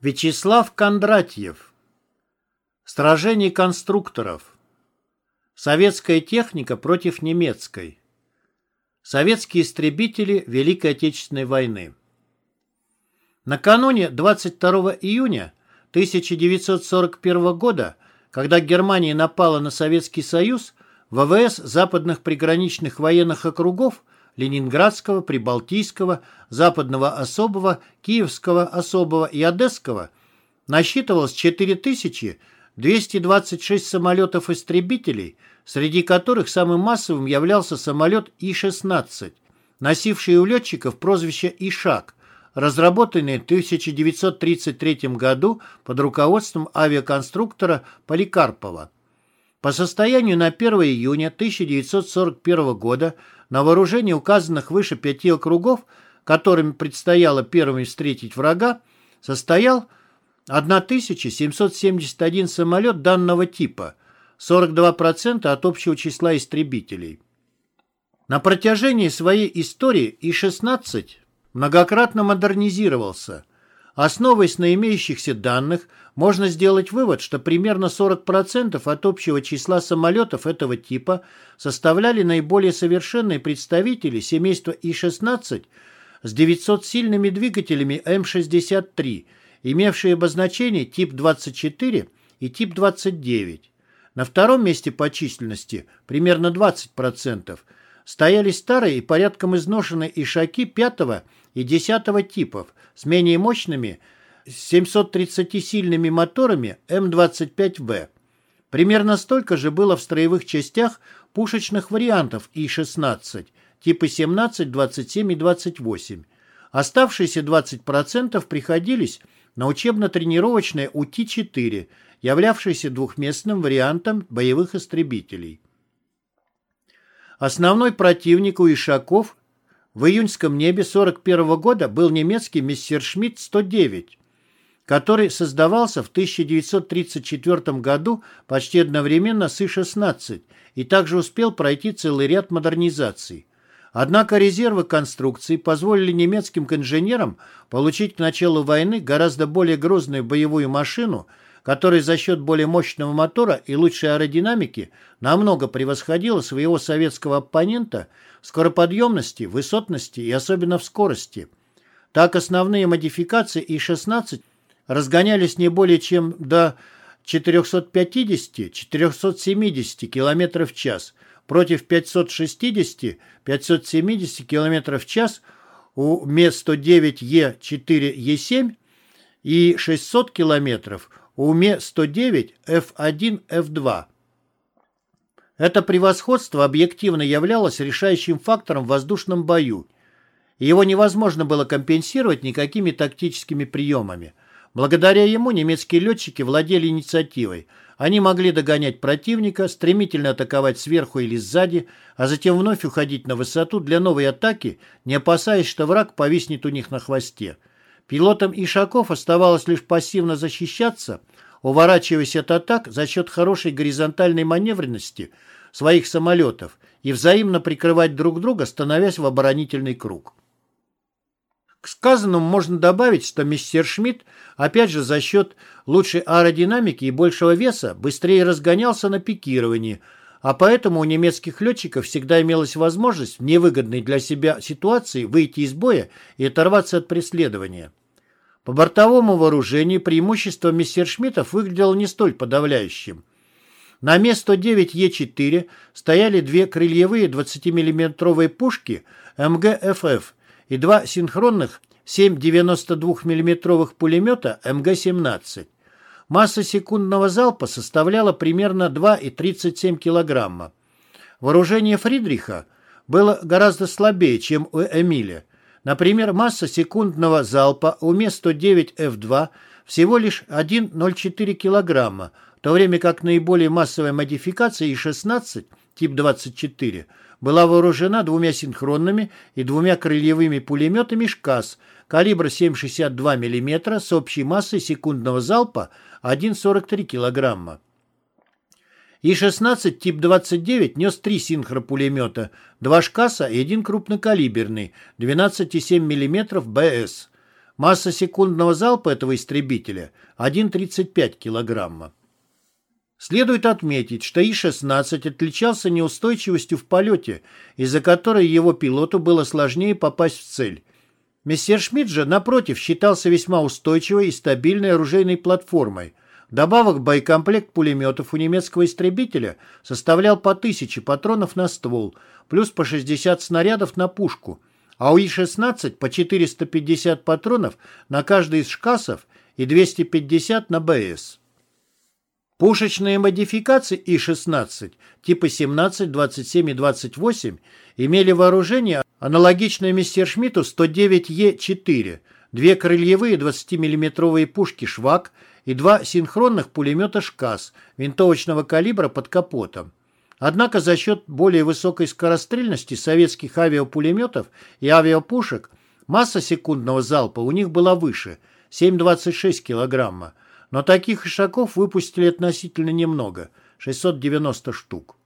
Вячеслав Кондратьев. Сражение конструкторов. Советская техника против немецкой. Советские истребители Великой Отечественной войны. Накануне 22 июня 1941 года, когда Германия напала на Советский Союз, ВВС западных приграничных военных округов Ленинградского, Прибалтийского, Западного особого, Киевского особого и Одесского насчитывалось 4226 самолетов-истребителей, среди которых самым массовым являлся самолет И-16, носивший у летчиков прозвище «Ишак», разработанный в 1933 году под руководством авиаконструктора Поликарпова. По состоянию на 1 июня 1941 года на вооружении указанных выше пяти округов, которыми предстояло первыми встретить врага, состоял 1771 самолет данного типа, 42% от общего числа истребителей. На протяжении своей истории И-16 многократно модернизировался. Основываясь на имеющихся данных, можно сделать вывод, что примерно 40% от общего числа самолетов этого типа составляли наиболее совершенные представители семейства И-16 с 900-сильными двигателями М-63, имевшие обозначение тип 24 и тип 29. На втором месте по численности, примерно 20%, стояли старые и порядком изношенные ишаки 5 и 10 типов с менее мощными 730-сильными моторами М-25В. Примерно столько же было в строевых частях пушечных вариантов И-16, типы 17, 27 и 28. Оставшиеся 20% приходились на учебно-тренировочное УТ-4, являвшееся двухместным вариантом боевых истребителей. Основной противник у Ишаков в июньском небе 41 года был немецкий Мессершмитт-109, который создавался в 1934 году почти одновременно с И-16 и также успел пройти целый ряд модернизаций. Однако резервы конструкции позволили немецким инженерам получить к началу войны гораздо более грозную боевую машину, которая за счет более мощного мотора и лучшей аэродинамики намного превосходила своего советского оппонента в скороподъемности, высотности и особенно в скорости. Так основные модификации И-16 разгонялись не более чем до 450-470 км в час против 560-570 км в час у Ме-109Е4Е7 и 600 км у Ме-109Ф1Ф2. Это превосходство объективно являлось решающим фактором в воздушном бою, его невозможно было компенсировать никакими тактическими приемами – Благодаря ему немецкие летчики владели инициативой. Они могли догонять противника, стремительно атаковать сверху или сзади, а затем вновь уходить на высоту для новой атаки, не опасаясь, что враг повиснет у них на хвосте. Пилотам Ишаков оставалось лишь пассивно защищаться, уворачиваясь от атак за счет хорошей горизонтальной маневренности своих самолетов и взаимно прикрывать друг друга, становясь в оборонительный круг. К сказанному можно добавить, что мистер Шмидт, опять же за счет лучшей аэродинамики и большего веса, быстрее разгонялся на пикировании, а поэтому у немецких летчиков всегда имелась возможность в невыгодной для себя ситуации выйти из боя и оторваться от преследования. По бортовому вооружению преимущество мессершмиттов выглядело не столь подавляющим. На Ме-109Е4 стояли две крыльевые 20-мм пушки МГФФ и два синхронных 7,92 мм пулемета МГ-17. Масса секундного залпа составляла примерно 2,37 кг. Вооружение Фридриха было гораздо слабее, чем у Эмиля. Например, масса секундного залпа у Ме-109Ф2 всего лишь 1,04 кг, в то время как наиболее массовая модификация И-16 тип 24 была вооружена двумя синхронными и двумя крыльевыми пулеметами «ШКАС» калибра 7,62 мм с общей массой секундного залпа 1,43 кг. И-16 тип 29 нес три синхропулемета, два «ШКАСа» и один крупнокалиберный 12,7 мм БС. Масса секундного залпа этого истребителя – 1,35 килограмма. Следует отметить, что И-16 отличался неустойчивостью в полете, из-за которой его пилоту было сложнее попасть в цель. Мессершмитт же, напротив, считался весьма устойчивой и стабильной оружейной платформой. Добавок боекомплект пулеметов у немецкого истребителя составлял по 1000 патронов на ствол, плюс по 60 снарядов на пушку, а у И-16 по 450 патронов на каждый из шкасов и 250 на БС. Пушечные модификации И-16 типа 17, 27 и 28 имели вооружение, аналогичное Мессершмитту 109Е4, две крыльевые 20-мм пушки «Швак» и два синхронных пулемета «ШКАС» винтовочного калибра под капотом. Однако за счет более высокой скорострельности советских авиапулеметов и авиапушек масса секундного залпа у них была выше – 7,26 килограмма, но таких ишаков выпустили относительно немного – 690 штук.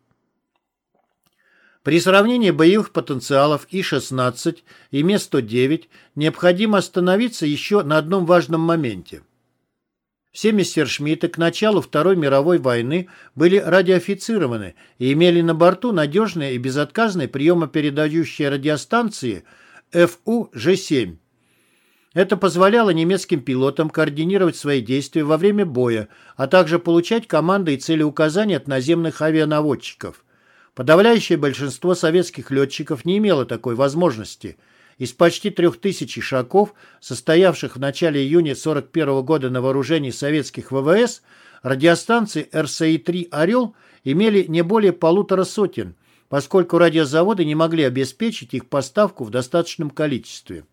При сравнении боевых потенциалов И-16 и Ме-109 необходимо остановиться еще на одном важном моменте. Все мессершмитты к началу Второй мировой войны были радиоофицированы и имели на борту надежные и безотказные приемопередающие радиостанции ФУ-Ж7 это позволяло немецким пилотам координировать свои действия во время боя, а также получать команды и целеуказания от наземных авианаводчиков. Подавляющее большинство советских летчиков не имело такой возможности. Из почти трех тысяч ишаков, состоявших в начале июня 1941 года на вооружении советских ВВС, радиостанции РСИ-3 «Орел» имели не более полутора сотен, поскольку радиозаводы не могли обеспечить их поставку в достаточном количестве.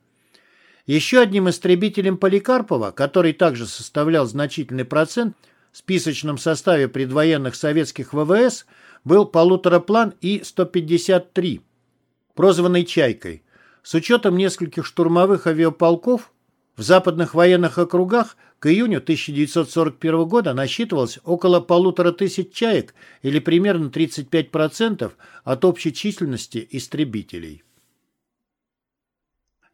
Еще одним истребителем Поликарпова, который также составлял значительный процент в списочном составе предвоенных советских ВВС, был полутораплан И-153, прозванный «Чайкой». С учетом нескольких штурмовых авиаполков в западных военных округах к июню 1941 года насчитывалось около полутора тысяч чаек или примерно 35% от общей численности истребителей.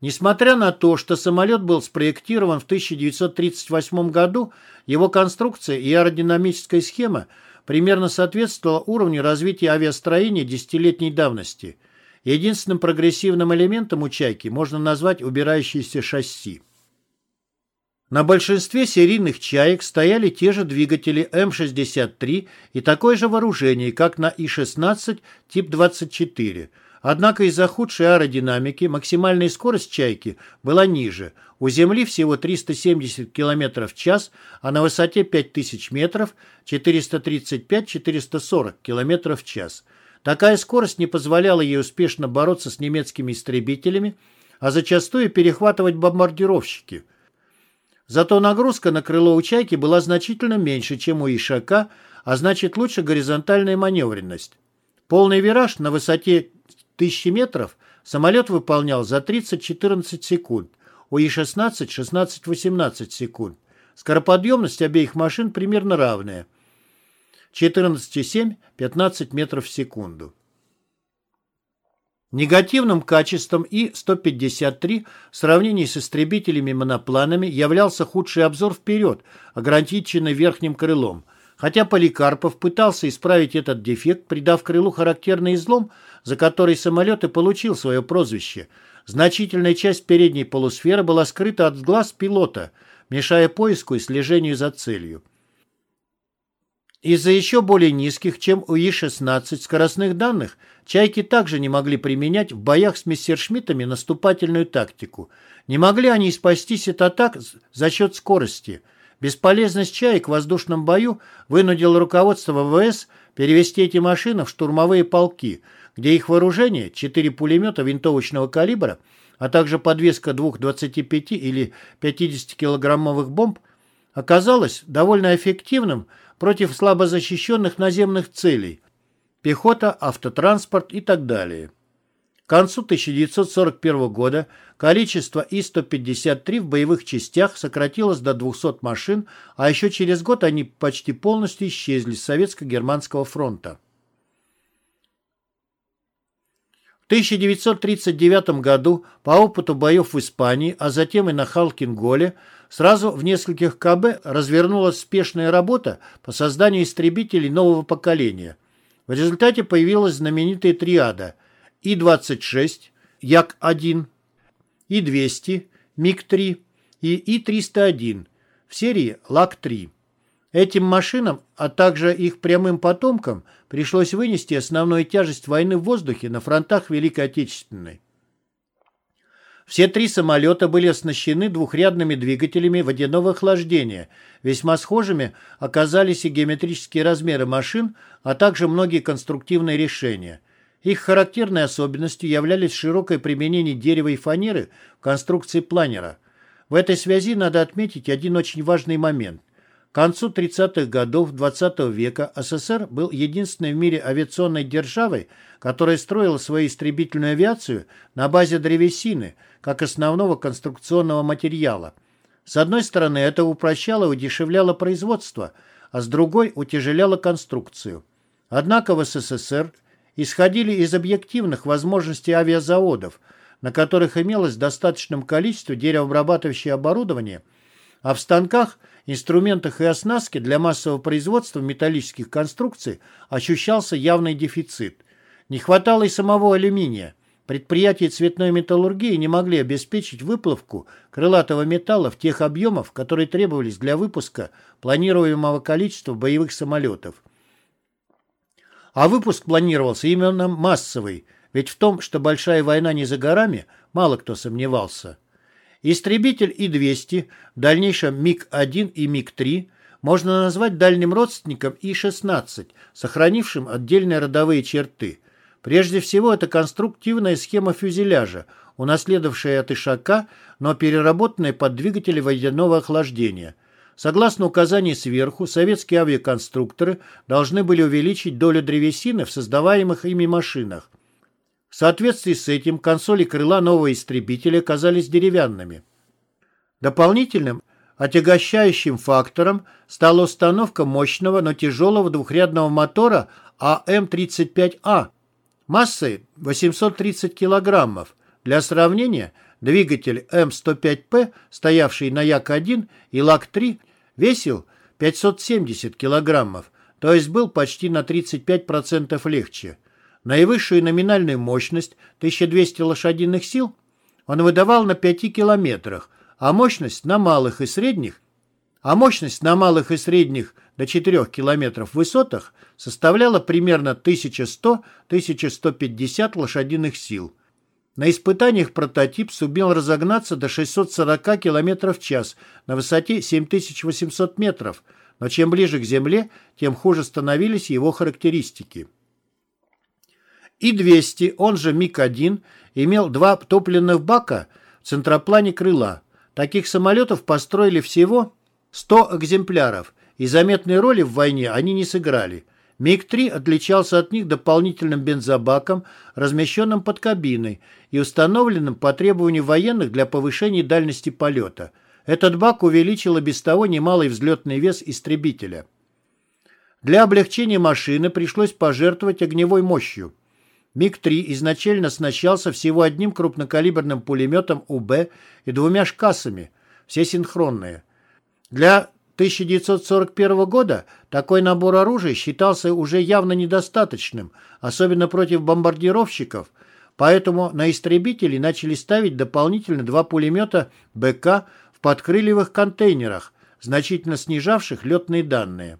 Несмотря на то, что самолет был спроектирован в 1938 году, его конструкция и аэродинамическая схема примерно соответствовала уровню развития авиастроения десятилетней давности. Единственным прогрессивным элементом у «Чайки» можно назвать убирающиеся шасси. На большинстве серийных «Чаек» стояли те же двигатели М-63 и такое же вооружение, как на И-16 тип 24 – Однако из-за худшей аэродинамики максимальная скорость «Чайки» была ниже. У Земли всего 370 км в час, а на высоте 5000 метров 435-440 км в час. Такая скорость не позволяла ей успешно бороться с немецкими истребителями, а зачастую перехватывать бомбардировщики. Зато нагрузка на крыло у «Чайки» была значительно меньше, чем у «Ишака», а значит лучше горизонтальная маневренность. Полный вираж на высоте тысячи метров самолет выполнял за 30-14 секунд, у И-16 16-18 секунд. Скороподъемность обеих машин примерно равная. 14,7-15 метров в секунду. Негативным качеством И-153 в сравнении с истребителями-монопланами являлся худший обзор вперед, ограниченный верхним крылом – Хотя Поликарпов пытался исправить этот дефект, придав крылу характерный излом, за который самолет и получил свое прозвище, значительная часть передней полусферы была скрыта от глаз пилота, мешая поиску и слежению за целью. Из-за еще более низких, чем у И-16 скоростных данных, «Чайки» также не могли применять в боях с мессершмиттами наступательную тактику. Не могли они спастись от атак за счет скорости – Бесполезность чаек в воздушном бою вынудила руководство ВВС перевести эти машины в штурмовые полки, где их вооружение, 4 пулемета винтовочного калибра, а также подвеска двух 25 или 50-килограммовых бомб, оказалось довольно эффективным против слабо защищенных наземных целей – пехота, автотранспорт и так далее. К концу 1941 года количество И-153 в боевых частях сократилось до 200 машин, а еще через год они почти полностью исчезли с Советско-Германского фронта. В 1939 году по опыту боев в Испании, а затем и на Халкинголе, сразу в нескольких КБ развернулась спешная работа по созданию истребителей нового поколения. В результате появилась знаменитая триада И-26, Як-1, И-200, МиГ-3 и И-301 в серии ЛАК-3. Этим машинам, а также их прямым потомкам, пришлось вынести основную тяжесть войны в воздухе на фронтах Великой Отечественной. Все три самолета были оснащены двухрядными двигателями водяного охлаждения. Весьма схожими оказались и геометрические размеры машин, а также многие конструктивные решения. Их характерной особенностью являлись широкое применение дерева и фанеры в конструкции планера. В этой связи надо отметить один очень важный момент. К концу 30-х годов XX века СССР был единственной в мире авиационной державой, которая строила свою истребительную авиацию на базе древесины, как основного конструкционного материала. С одной стороны, это упрощало и удешевляло производство, а с другой утяжеляло конструкцию. Однако в СССР исходили из объективных возможностей авиазаводов, на которых имелось в достаточном количестве деревообрабатывающее оборудование, а в станках – инструментах и оснастке для массового производства металлических конструкций ощущался явный дефицит. Не хватало и самого алюминия. Предприятия цветной металлургии не могли обеспечить выплавку крылатого металла в тех объемах, которые требовались для выпуска планируемого количества боевых самолетов. А выпуск планировался именно массовый, ведь в том, что большая война не за горами, мало кто сомневался. Истребитель И-200, в дальнейшем МиГ-1 и МиГ-3 можно назвать дальним родственником И-16, сохранившим отдельные родовые черты. Прежде всего, это конструктивная схема фюзеляжа, унаследовавшая от Ишака, но переработанная под двигатели водяного охлаждения. Согласно указанию сверху, советские авиаконструкторы должны были увеличить долю древесины в создаваемых ими машинах. В соответствии с этим консоли крыла нового истребителя оказались деревянными. Дополнительным отягощающим фактором стала установка мощного, но тяжелого двухрядного мотора АМ-35А массой 830 килограммов. Для сравнения, двигатель М105П, стоявший на Як-1 и ЛаГГ-3, весил 570 килограммов, то есть был почти на 35% легче. Наивысшую номинальную мощность 1200 лошадиных сил он выдавал на 5 километрах, а мощность на малых и средних, а мощность на малых и средних до 4 километров высотах составляла примерно 1100-1150 лошадиных сил. На испытаниях прототип сумел разогнаться до 640 км в час на высоте 7800 метров, но чем ближе к земле, тем хуже становились его характеристики. И-200, он же МиГ-1, имел два топливных бака в центроплане крыла. Таких самолетов построили всего 100 экземпляров, и заметной роли в войне они не сыграли. МиГ-3 отличался от них дополнительным бензобаком, размещенным под кабиной и установленным по требованию военных для повышения дальности полета. Этот бак увеличил без того немалый взлетный вес истребителя. Для облегчения машины пришлось пожертвовать огневой мощью. МиГ-3 изначально оснащался всего одним крупнокалиберным пулеметом УБ и двумя шкасами, все синхронные. Для 1941 года такой набор оружия считался уже явно недостаточным, особенно против бомбардировщиков, поэтому на истребители начали ставить дополнительно два пулемета БК в подкрыльевых контейнерах, значительно снижавших летные данные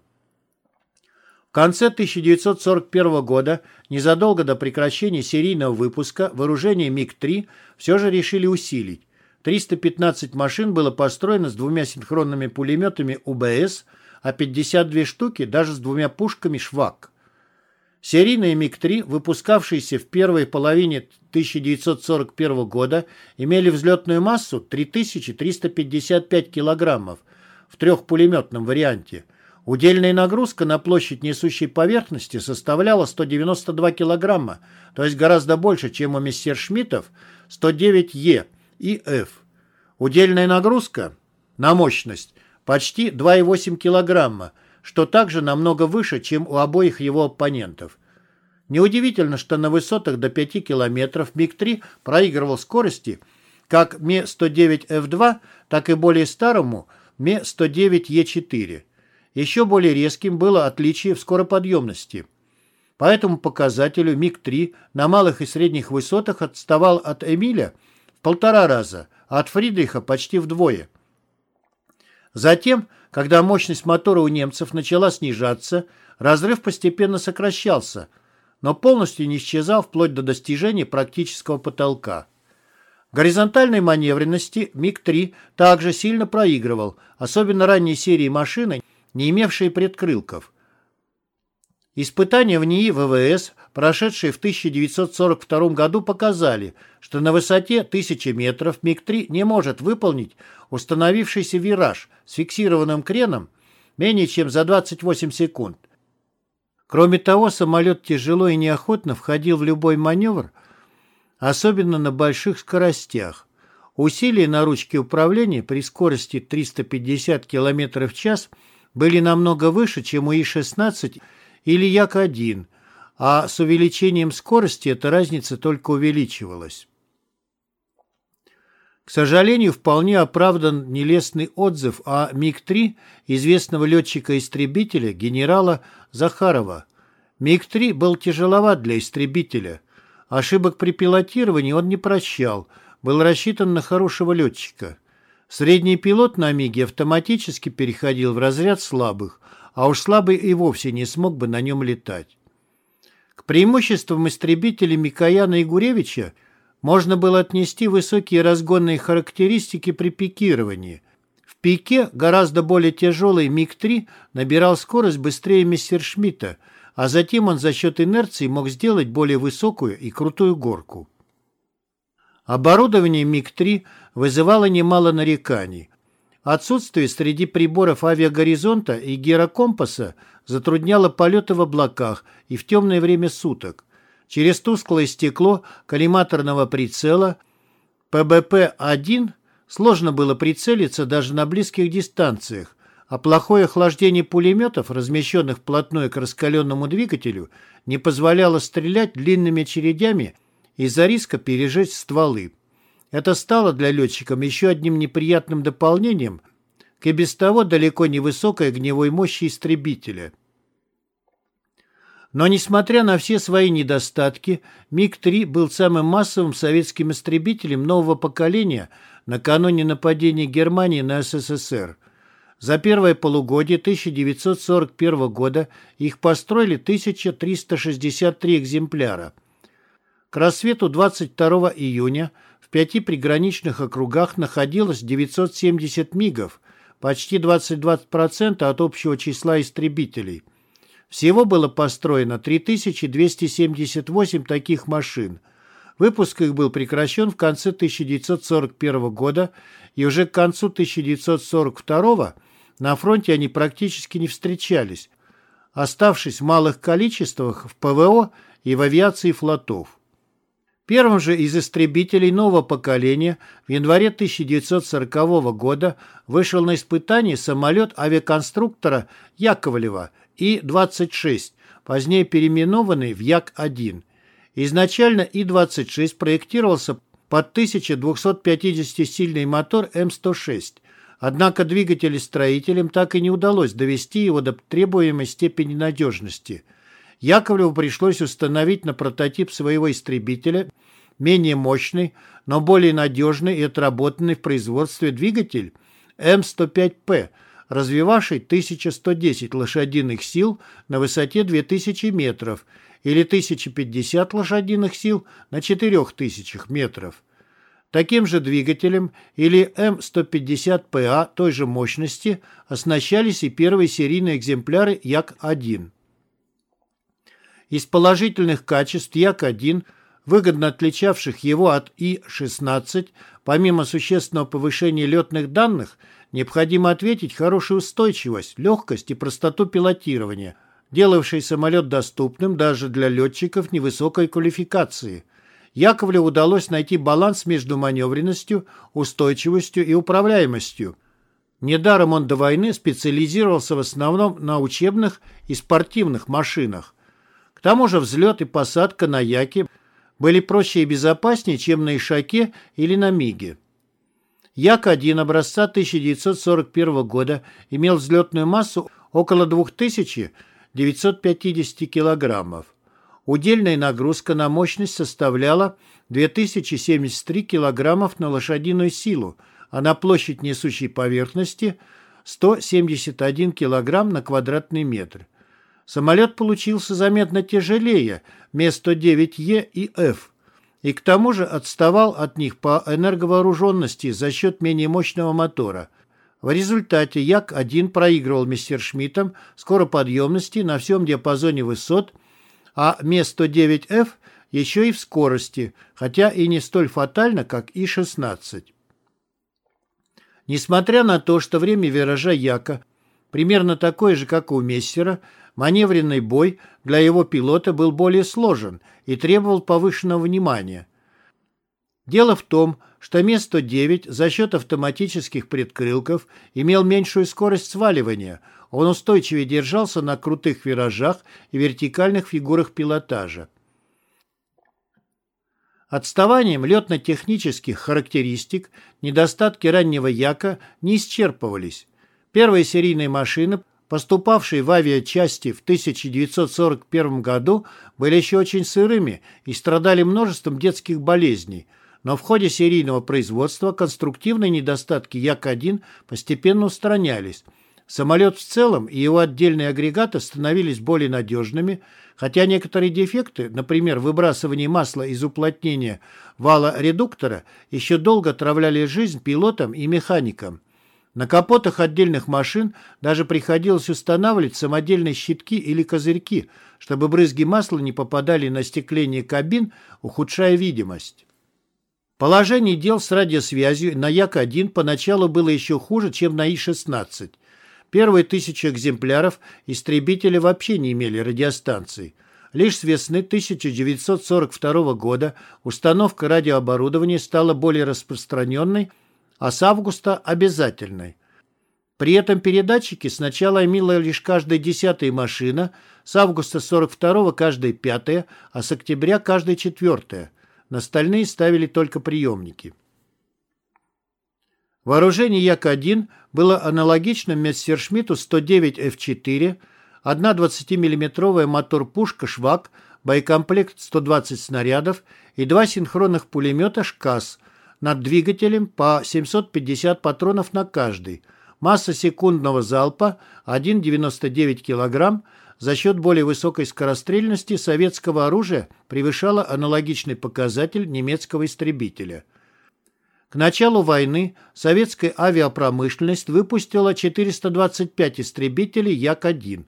конце 1941 года, незадолго до прекращения серийного выпуска, вооружение МиГ-3 все же решили усилить. 315 машин было построено с двумя синхронными пулеметами УБС, а 52 штуки даже с двумя пушками «Швак». Серийные МиГ-3, выпускавшиеся в первой половине 1941 года, имели взлетную массу 3355 килограммов в трехпулеметном варианте – Удельная нагрузка на площадь несущей поверхности составляла 192 килограмма, то есть гораздо больше, чем у мессершмиттов 109 Е и Ф. Удельная нагрузка на мощность почти 2,8 килограмма, что также намного выше, чем у обоих его оппонентов. Неудивительно, что на высотах до 5 километров МиГ-3 проигрывал скорости как Ме-109Ф2, так и более старому Ме-109Е4. Еще более резким было отличие в скороподъемности. По этому показателю МиГ-3 на малых и средних высотах отставал от Эмиля в полтора раза, а от Фридриха почти вдвое. Затем, когда мощность мотора у немцев начала снижаться, разрыв постепенно сокращался, но полностью не исчезал вплоть до достижения практического потолка. Горизонтальной маневренности МиГ-3 также сильно проигрывал, особенно ранней серии машины, не имевшие предкрылков. Испытания в НИИ ВВС, прошедшие в 1942 году, показали, что на высоте 1000 метров МиГ-3 не может выполнить установившийся вираж с фиксированным креном менее чем за 28 секунд. Кроме того, самолет тяжело и неохотно входил в любой маневр, особенно на больших скоростях. Усилия на ручке управления при скорости 350 км в час были намного выше, чем у И-16 или Як-1, а с увеличением скорости эта разница только увеличивалась. К сожалению, вполне оправдан нелестный отзыв о МиГ-3 известного летчика-истребителя генерала Захарова. МиГ-3 был тяжеловат для истребителя. Ошибок при пилотировании он не прощал, был рассчитан на хорошего летчика. Средний пилот на МиГе автоматически переходил в разряд слабых, а уж слабый и вовсе не смог бы на нем летать. К преимуществам истребителей Микояна и Гуревича можно было отнести высокие разгонные характеристики при пикировании. В пике гораздо более тяжелый МиГ-3 набирал скорость быстрее Мессершмитта, а затем он за счет инерции мог сделать более высокую и крутую горку. Оборудование МиГ-3 вызывало немало нареканий. Отсутствие среди приборов авиагоризонта и гирокомпаса затрудняло полеты в облаках и в темное время суток. Через тусклое стекло коллиматорного прицела ПБП-1 сложно было прицелиться даже на близких дистанциях, а плохое охлаждение пулеметов, размещенных вплотную к раскаленному двигателю, не позволяло стрелять длинными очередями из-за риска пережечь стволы. Это стало для летчиков еще одним неприятным дополнением к и без того далеко не высокой огневой мощи истребителя. Но, несмотря на все свои недостатки, МиГ-3 был самым массовым советским истребителем нового поколения накануне нападения Германии на СССР. За первое полугодие 1941 года их построили 1363 экземпляра. К рассвету 22 июня в пяти приграничных округах находилось 970 МИГов, почти 22% от общего числа истребителей. Всего было построено 3278 таких машин. Выпуск их был прекращен в конце 1941 года, и уже к концу 1942 на фронте они практически не встречались, оставшись в малых количествах в ПВО и в авиации флотов. Первым же из истребителей нового поколения в январе 1940 года вышел на испытание самолет авиаконструктора Яковлева И-26, позднее переименованный в Як-1. Изначально И-26 проектировался под 1250-сильный мотор М-106, однако двигателестроителям так и не удалось довести его до требуемой степени надежности – Яковлеву пришлось установить на прототип своего истребителя менее мощный, но более надежный и отработанный в производстве двигатель М105П, развивавший 1110 лошадиных сил на высоте 2000 метров или 1050 лошадиных сил на 4000 метров. Таким же двигателем или М150ПА той же мощности оснащались и первые серийные экземпляры Як-1. Из положительных качеств Як-1, выгодно отличавших его от И-16, помимо существенного повышения летных данных, необходимо ответить хорошую устойчивость, легкость и простоту пилотирования, делавший самолет доступным даже для летчиков невысокой квалификации. Яковлеву удалось найти баланс между маневренностью, устойчивостью и управляемостью. Недаром он до войны специализировался в основном на учебных и спортивных машинах. К тому же взлет и посадка на Яке были проще и безопаснее, чем на Ишаке или на Миге. Як-1 образца 1941 года имел взлетную массу около 2950 килограммов. Удельная нагрузка на мощность составляла 2073 килограммов на лошадиную силу, а на площадь несущей поверхности 171 килограмм на квадратный метр. Самолет получился заметно тяжелее Ме-109Е и Ф, и к тому же отставал от них по энерговооруженности за счет менее мощного мотора. В результате Як-1 проигрывал Мессершмиттам скороподъемности на всем диапазоне высот, а Ме-109Ф еще и в скорости, хотя и не столь фатально, как И-16. Несмотря на то, что время виража Яка примерно такое же, как у Мессера, маневренный бой для его пилота был более сложен и требовал повышенного внимания. Дело в том, что Ме-109 за счет автоматических предкрылков имел меньшую скорость сваливания, он устойчивее держался на крутых виражах и вертикальных фигурах пилотажа. Отставанием летно-технических характеристик недостатки раннего Яка не исчерпывались. Первые серийные машины, поступавшие в авиачасти в 1941 году, были еще очень сырыми и страдали множеством детских болезней, но в ходе серийного производства конструктивные недостатки Як-1 постепенно устранялись. Самолет в целом и его отдельные агрегаты становились более надежными, хотя некоторые дефекты, например, выбрасывание масла из уплотнения вала редуктора, еще долго отравляли жизнь пилотам и механикам. На капотах отдельных машин даже приходилось устанавливать самодельные щитки или козырьки, чтобы брызги масла не попадали на стекление кабин, ухудшая видимость. Положение дел с радиосвязью на Як-1 поначалу было еще хуже, чем на И-16. Первые тысячи экземпляров истребители вообще не имели радиостанций. Лишь с весны 1942 года установка радиооборудования стала более распространенной, а с августа – обязательной. При этом передатчики сначала имела лишь каждая десятая машина, с августа 42 каждая пятая, а с октября каждая четвертая. На остальные ставили только приемники. Вооружение Як-1 было аналогичным Мессершмитту 109 F4, одна 20-миллиметровая мотор-пушка «Швак», боекомплект 120 снарядов и два синхронных пулемета «ШКАС» над двигателем по 750 патронов на каждый. Масса секундного залпа 1,99 кг за счет более высокой скорострельности советского оружия превышала аналогичный показатель немецкого истребителя – к началу войны советская авиапромышленность выпустила 425 истребителей Як-1.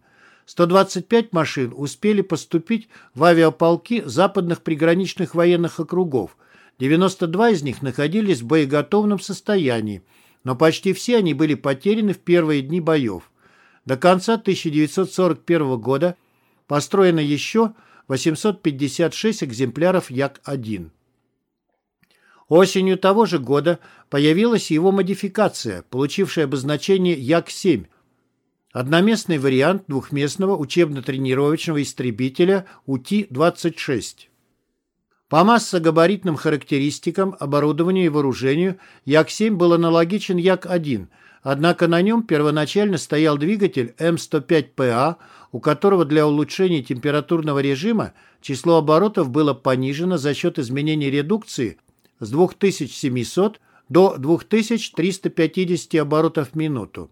125 машин успели поступить в авиаполки западных приграничных военных округов. 92 из них находились в боеготовном состоянии, но почти все они были потеряны в первые дни боев. До конца 1941 года построено еще 856 экземпляров Як-1. Осенью того же года появилась его модификация, получившая обозначение Як-7, одноместный вариант двухместного учебно-тренировочного истребителя УТИ-26. По массогабаритным характеристикам, оборудованию и вооружению Як-7 был аналогичен Як-1, однако на нем первоначально стоял двигатель М105ПА, у которого для улучшения температурного режима число оборотов было понижено за счет изменения редукции с 2700 до 2350 оборотов в минуту.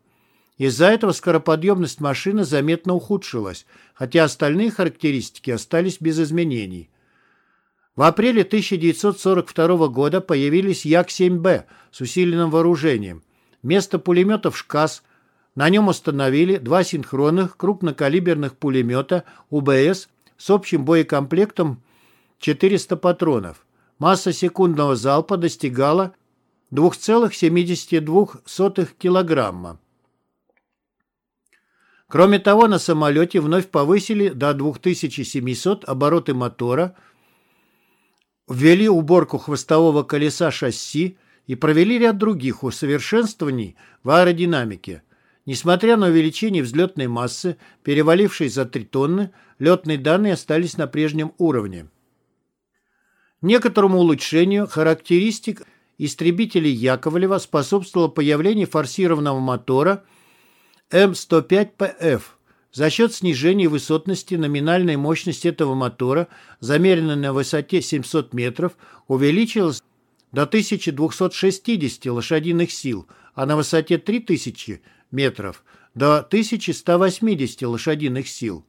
Из-за этого скороподъемность машины заметно ухудшилась, хотя остальные характеристики остались без изменений. В апреле 1942 года появились Як-7Б с усиленным вооружением. Вместо пулеметов «ШКАС» на нем установили два синхронных крупнокалиберных пулемета УБС с общим боекомплектом 400 патронов. Масса секундного залпа достигала 2,72 килограмма. Кроме того, на самолете вновь повысили до 2700 обороты мотора, ввели уборку хвостового колеса шасси и провели ряд других усовершенствований в аэродинамике. Несмотря на увеличение взлетной массы, перевалившей за 3 тонны, летные данные остались на прежнем уровне. Некоторому улучшению характеристик истребителей Яковлева способствовало появление форсированного мотора М105ПФ. За счет снижения высотности номинальной мощности этого мотора, замеренной на высоте 700 метров, увеличилась до 1260 лошадиных сил, а на высоте 3000 метров до 1180 лошадиных сил.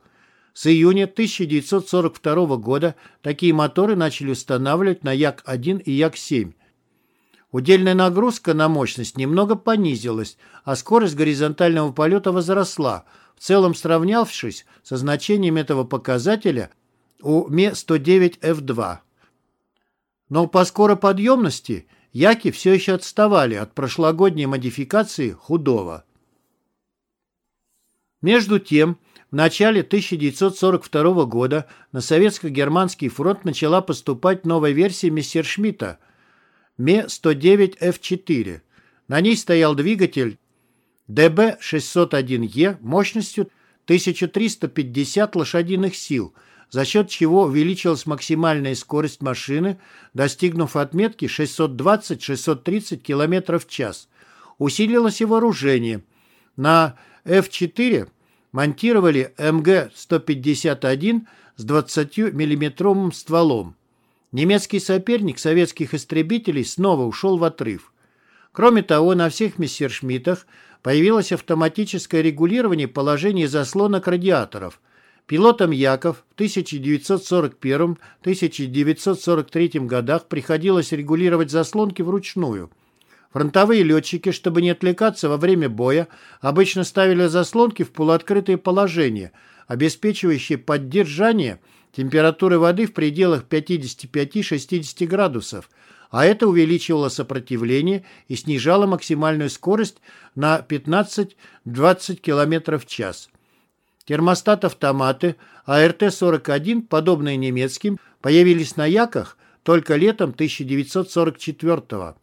С июня 1942 года такие моторы начали устанавливать на Як-1 и Як-7. Удельная нагрузка на мощность немного понизилась, а скорость горизонтального полета возросла, в целом сравнявшись со значением этого показателя у Ме-109Ф2. Но по скороподъемности Яки все еще отставали от прошлогодней модификации худого. Между тем, в начале 1942 года на советско-германский фронт начала поступать новая версия Мессершмитта Ме-109Ф4. На ней стоял двигатель ДБ-601Е мощностью 1350 лошадиных сил – за счет чего увеличилась максимальная скорость машины, достигнув отметки 620-630 км в час. Усилилось и вооружение. На F4 монтировали МГ-151 с 20-миллиметровым стволом. Немецкий соперник советских истребителей снова ушел в отрыв. Кроме того, на всех мессершмиттах появилось автоматическое регулирование положения заслонок радиаторов – Пилотам Яков в 1941-1943 годах приходилось регулировать заслонки вручную. Фронтовые летчики, чтобы не отвлекаться во время боя, обычно ставили заслонки в полуоткрытое положение, обеспечивающее поддержание температуры воды в пределах 55-60 градусов, а это увеличивало сопротивление и снижало максимальную скорость на 15-20 км в час. Термостат-автоматы АРТ-41, подобные немецким, появились на Яках только летом 1944 года.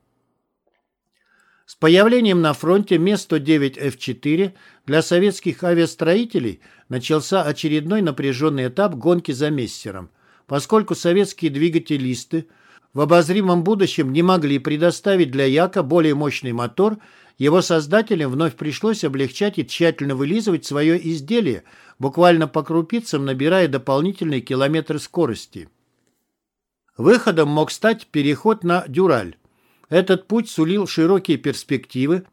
С появлением на фронте Ме-109Ф4 для советских авиастроителей начался очередной напряженный этап гонки за Мессером. Поскольку советские двигателисты в обозримом будущем не могли предоставить для Яка более мощный мотор – его создателям вновь пришлось облегчать и тщательно вылизывать свое изделие, буквально по крупицам набирая дополнительные километры скорости. Выходом мог стать переход на дюраль. Этот путь сулил широкие перспективы,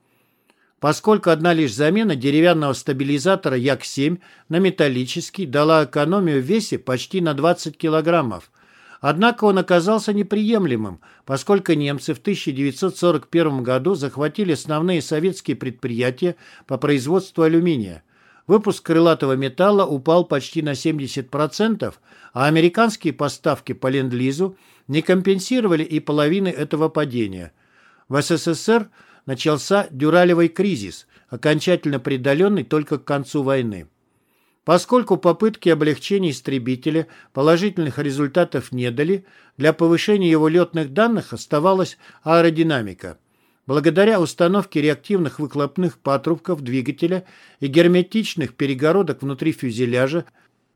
поскольку одна лишь замена деревянного стабилизатора Як-7 на металлический дала экономию в весе почти на 20 килограммов – Однако он оказался неприемлемым, поскольку немцы в 1941 году захватили основные советские предприятия по производству алюминия. Выпуск крылатого металла упал почти на 70%, а американские поставки по Ленд-Лизу не компенсировали и половины этого падения. В СССР начался дюралевый кризис, окончательно преодоленный только к концу войны. Поскольку попытки облегчения истребителя положительных результатов не дали, для повышения его летных данных оставалась аэродинамика. Благодаря установке реактивных выхлопных патрубков двигателя и герметичных перегородок внутри фюзеляжа,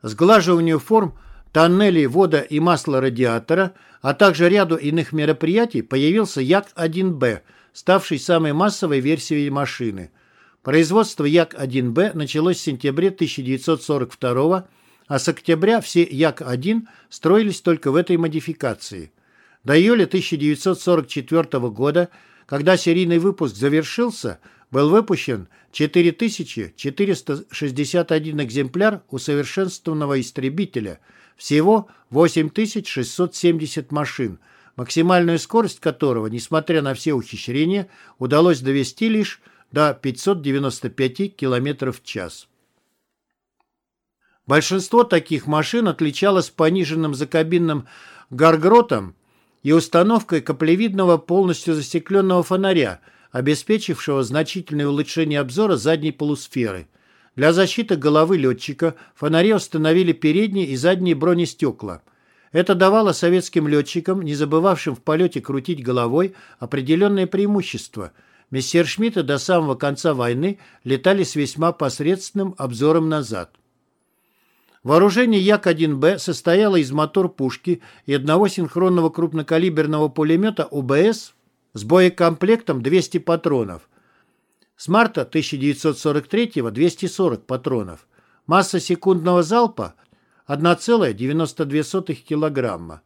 сглаживанию форм тоннелей вода и масла радиатора, а также ряду иных мероприятий появился Як-1Б, ставший самой массовой версией машины – Производство Як-1Б началось в сентябре 1942 а с октября все Як-1 строились только в этой модификации. До июля 1944 года, когда серийный выпуск завершился, был выпущен 4461 экземпляр усовершенствованного истребителя, всего 8670 машин, максимальную скорость которого, несмотря на все ухищрения, удалось довести лишь до 595 км в час. Большинство таких машин отличалось пониженным закабинным гаргротом и установкой каплевидного полностью застекленного фонаря, обеспечившего значительное улучшение обзора задней полусферы. Для защиты головы летчика фонари установили передние и задние бронестекла. Это давало советским летчикам, не забывавшим в полете крутить головой, определенное преимущество – мессершмитты до самого конца войны летали с весьма посредственным обзором назад. Вооружение Як-1Б состояло из мотор-пушки и одного синхронного крупнокалиберного пулемета УБС с боекомплектом 200 патронов. С марта 1943 240 патронов. Масса секундного залпа 1,92 килограмма.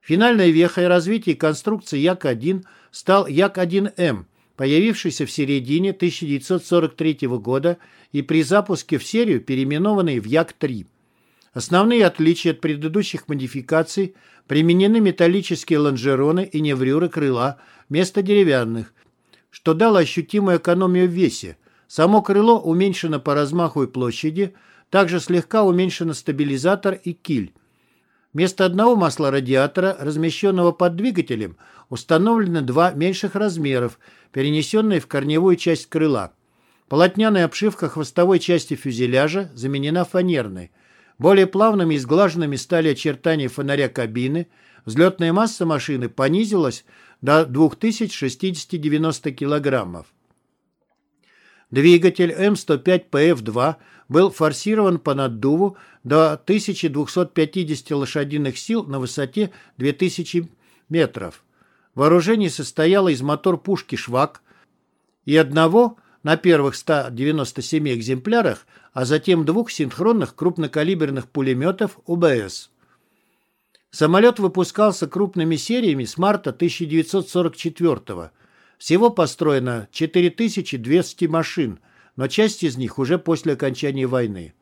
Финальной вехой развития конструкции Як-1 стал Як-1М, появившийся в середине 1943 года и при запуске в серию переименованный в Як-3. Основные отличия от предыдущих модификаций применены металлические лонжероны и неврюры крыла вместо деревянных, что дало ощутимую экономию в весе. Само крыло уменьшено по размаху и площади, также слегка уменьшено стабилизатор и киль. Вместо одного масла радиатора, размещенного под двигателем, установлены два меньших размеров, перенесенные в корневую часть крыла. Полотняная обшивка хвостовой части фюзеляжа заменена фанерной. Более плавными и сглаженными стали очертания фонаря кабины. Взлетная масса машины понизилась до 2060-90 килограммов. Двигатель М105ПФ-2 был форсирован по наддуву до 1250 лошадиных сил на высоте 2000 метров. Вооружение состояло из мотор-пушки «Швак» и одного на первых 197 экземплярах, а затем двух синхронных крупнокалиберных пулеметов УБС. Самолет выпускался крупными сериями с марта 1944 года. Всего построено 4200 машин, но часть из них уже после окончания войны.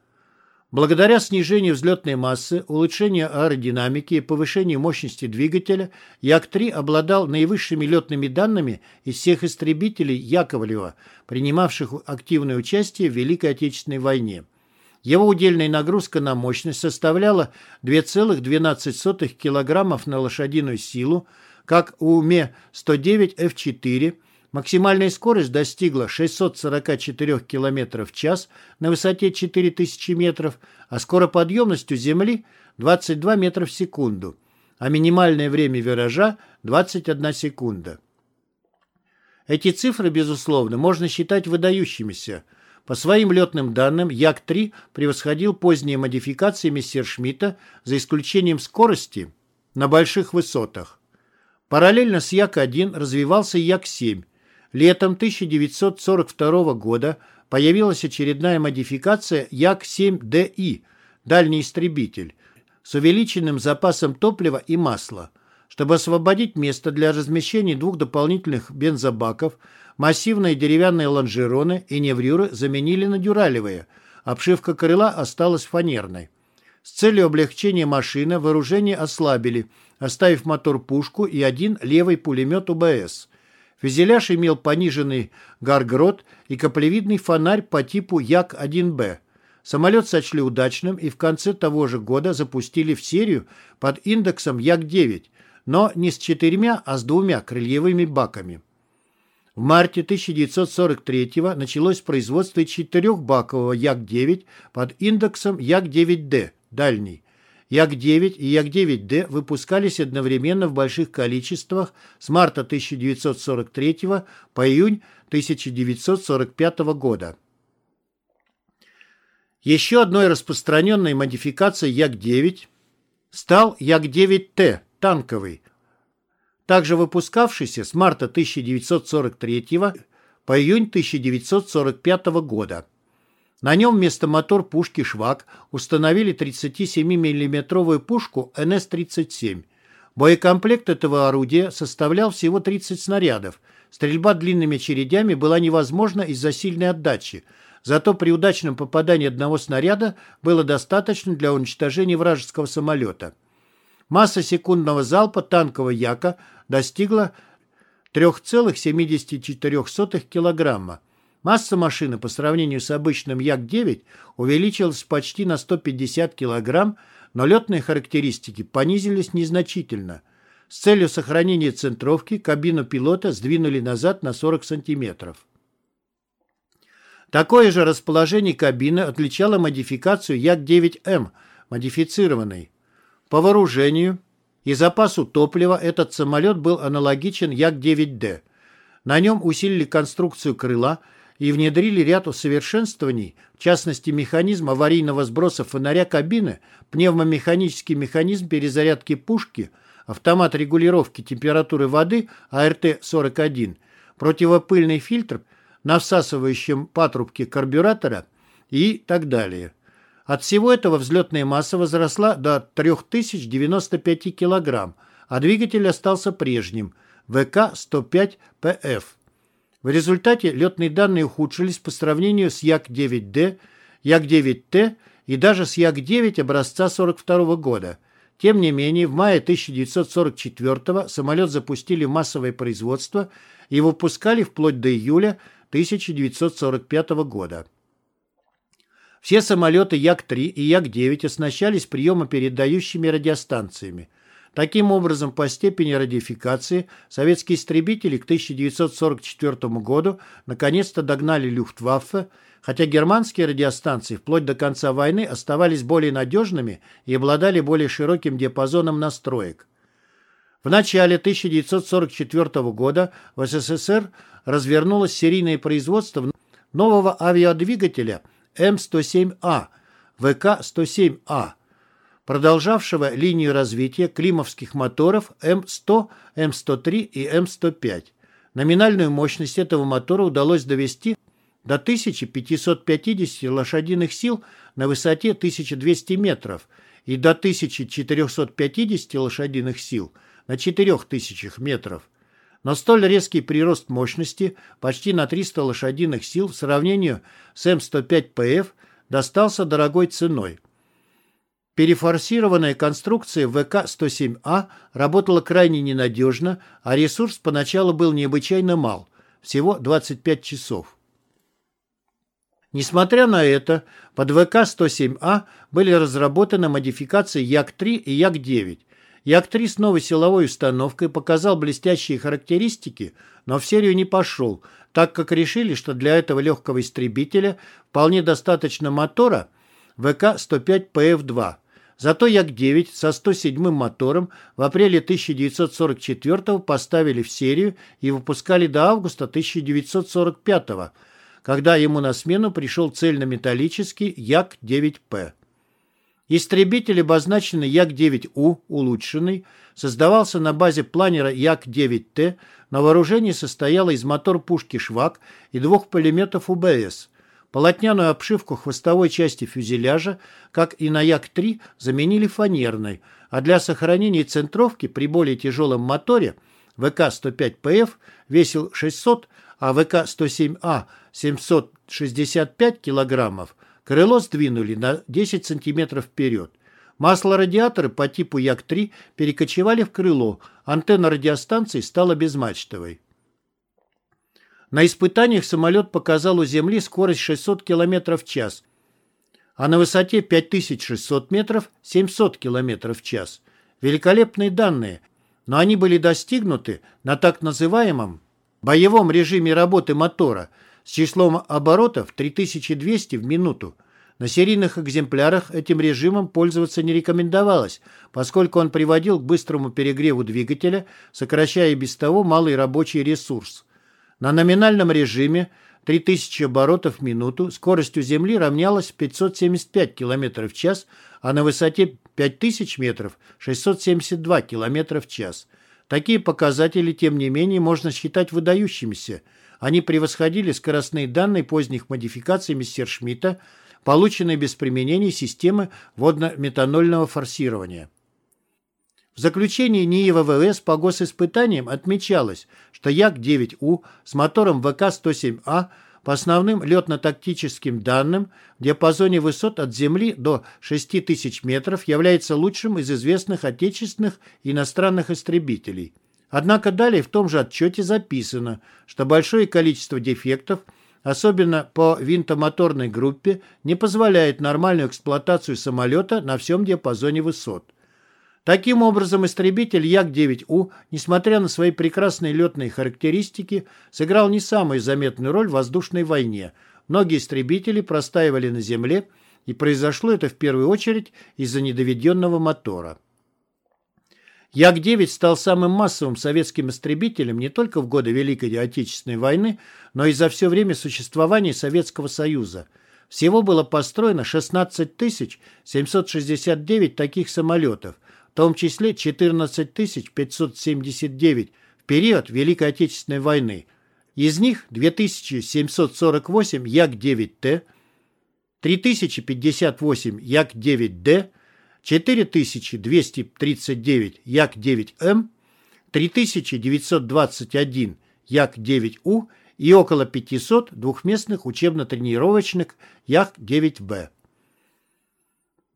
Благодаря снижению взлетной массы, улучшению аэродинамики и повышению мощности двигателя, Як-3 обладал наивысшими летными данными из всех истребителей Яковлева, принимавших активное участие в Великой Отечественной войне. Его удельная нагрузка на мощность составляла 2,12 кг на лошадиную силу, как у МЕ-109Ф4, максимальная скорость достигла 644 км в час на высоте 4000 метров, а скороподъемность у Земли 22 метра в секунду, а минимальное время виража 21 секунда. Эти цифры, безусловно, можно считать выдающимися. По своим летным данным, Як-3 превосходил поздние модификации Мессершмитта за исключением скорости на больших высотах. Параллельно с Як-1 развивался Як-7. Летом 1942 года появилась очередная модификация Як-7ДИ «Дальний истребитель» с увеличенным запасом топлива и масла. Чтобы освободить место для размещения двух дополнительных бензобаков, массивные деревянные лонжероны и неврюры заменили на дюралевые, обшивка крыла осталась фанерной. С целью облегчения машины вооружение ослабили – оставив мотор-пушку и один левый пулемет УБС. Фюзеляж имел пониженный гаргрот и каплевидный фонарь по типу Як-1Б. Самолет сочли удачным и в конце того же года запустили в серию под индексом Як-9, но не с четырьмя, а с двумя крыльевыми баками. В марте 1943 началось производство четырехбакового Як-9 под индексом Як-9Д, дальний. Як-9 и Як-9Д выпускались одновременно в больших количествах с марта 1943 по июнь 1945 года. Еще одной распространенной модификацией Як-9 стал Як-9Т, танковый, также выпускавшийся с марта 1943 по июнь 1945 года. На нем вместо мотор-пушки «Швак» установили 37 миллиметровую пушку НС-37. Боекомплект этого орудия составлял всего 30 снарядов. Стрельба длинными чередями была невозможна из-за сильной отдачи, зато при удачном попадании одного снаряда было достаточно для уничтожения вражеского самолета. Масса секундного залпа танкового Яка достигла 3,74 килограмма. Масса машины по сравнению с обычным Як-9 увеличилась почти на 150 кг, но летные характеристики понизились незначительно. С целью сохранения центровки кабину пилота сдвинули назад на 40 см. Такое же расположение кабины отличало модификацию Як-9М, модифицированной. По вооружению и запасу топлива этот самолет был аналогичен Як-9Д – На нем усилили конструкцию крыла и внедрили ряд усовершенствований, в частности механизм аварийного сброса фонаря кабины, пневмомеханический механизм перезарядки пушки, автомат регулировки температуры воды АРТ-41, противопыльный фильтр на всасывающем патрубке карбюратора и так далее. От всего этого взлетная масса возросла до 3095 кг, а двигатель остался прежним – ВК-105ПФ. В результате летные данные ухудшились по сравнению с Як-9Д, Як-9Т и даже с Як-9 образца 42 года. Тем не менее, в мае 1944 самолет запустили в массовое производство и выпускали вплоть до июля 1945 года. Все самолеты Як-3 и Як-9 оснащались приемопередающими радиостанциями. Таким образом, по степени радиофикации советские истребители к 1944 году наконец-то догнали Люфтваффе, хотя германские радиостанции вплоть до конца войны оставались более надежными и обладали более широким диапазоном настроек. В начале 1944 года в СССР развернулось серийное производство нового авиадвигателя М107А, ВК-107А, продолжавшего линию развития климовских моторов М100, М103 и М105. Номинальную мощность этого мотора удалось довести до 1550 лошадиных сил на высоте 1200 метров и до 1450 лошадиных сил на 4000 метров. Но столь резкий прирост мощности, почти на 300 лошадиных сил в сравнении с М105ПФ, достался дорогой ценой – Перефорсированная конструкция ВК-107А работала крайне ненадежно, а ресурс поначалу был необычайно мал – всего 25 часов. Несмотря на это, под ВК-107А были разработаны модификации Як-3 и Як-9. Як-3 с новой силовой установкой показал блестящие характеристики, но в серию не пошел, так как решили, что для этого легкого истребителя вполне достаточно мотора ВК-105ПФ-2. Зато Як-9 со 107-м мотором в апреле 1944 поставили в серию и выпускали до августа 1945 когда ему на смену пришел цельнометаллический Як-9П. Истребитель, обозначенный Як-9У, улучшенный, создавался на базе планера Як-9Т, на вооружении состояло из мотор-пушки «Швак» и двух пулеметов УБС – Полотняную обшивку хвостовой части фюзеляжа, как и на Як-3, заменили фанерной, а для сохранения центровки при более тяжелом моторе ВК-105ПФ весил 600, а ВК-107А 765 килограммов, крыло сдвинули на 10 сантиметров вперед. Маслорадиаторы по типу Як-3 перекочевали в крыло, антенна радиостанции стала безмачтовой. На испытаниях самолет показал у Земли скорость 600 км в час, а на высоте 5600 метров 700 км в час. Великолепные данные, но они были достигнуты на так называемом боевом режиме работы мотора с числом оборотов 3200 в минуту. На серийных экземплярах этим режимом пользоваться не рекомендовалось, поскольку он приводил к быстрому перегреву двигателя, сокращая без того малый рабочий ресурс. На номинальном режиме 3000 оборотов в минуту скорость у Земли равнялась 575 км в час, а на высоте 5000 метров 672 км в час. Такие показатели, тем не менее, можно считать выдающимися. Они превосходили скоростные данные поздних модификаций Мессершмитта, полученные без применения системы водно-метанольного форсирования. В заключении НИИ ВВС по госиспытаниям отмечалось, что Як-9У с мотором ВК-107А по основным летно-тактическим данным в диапазоне высот от Земли до 6000 метров является лучшим из известных отечественных и иностранных истребителей. Однако далее в том же отчете записано, что большое количество дефектов, особенно по винтомоторной группе, не позволяет нормальную эксплуатацию самолета на всем диапазоне высот. Таким образом, истребитель Як-9У, несмотря на свои прекрасные летные характеристики, сыграл не самую заметную роль в воздушной войне. Многие истребители простаивали на земле, и произошло это в первую очередь из-за недоведенного мотора. Як-9 стал самым массовым советским истребителем не только в годы Великой Отечественной войны, но и за все время существования Советского Союза. Всего было построено 16 769 таких самолетов, том числе 14 579 в период Великой Отечественной войны. Из них 2748 Як-9Т, 3058 Як-9Д, 4239 Як-9М, 3921 Як-9У и около 500 двухместных учебно-тренировочных Як-9Б.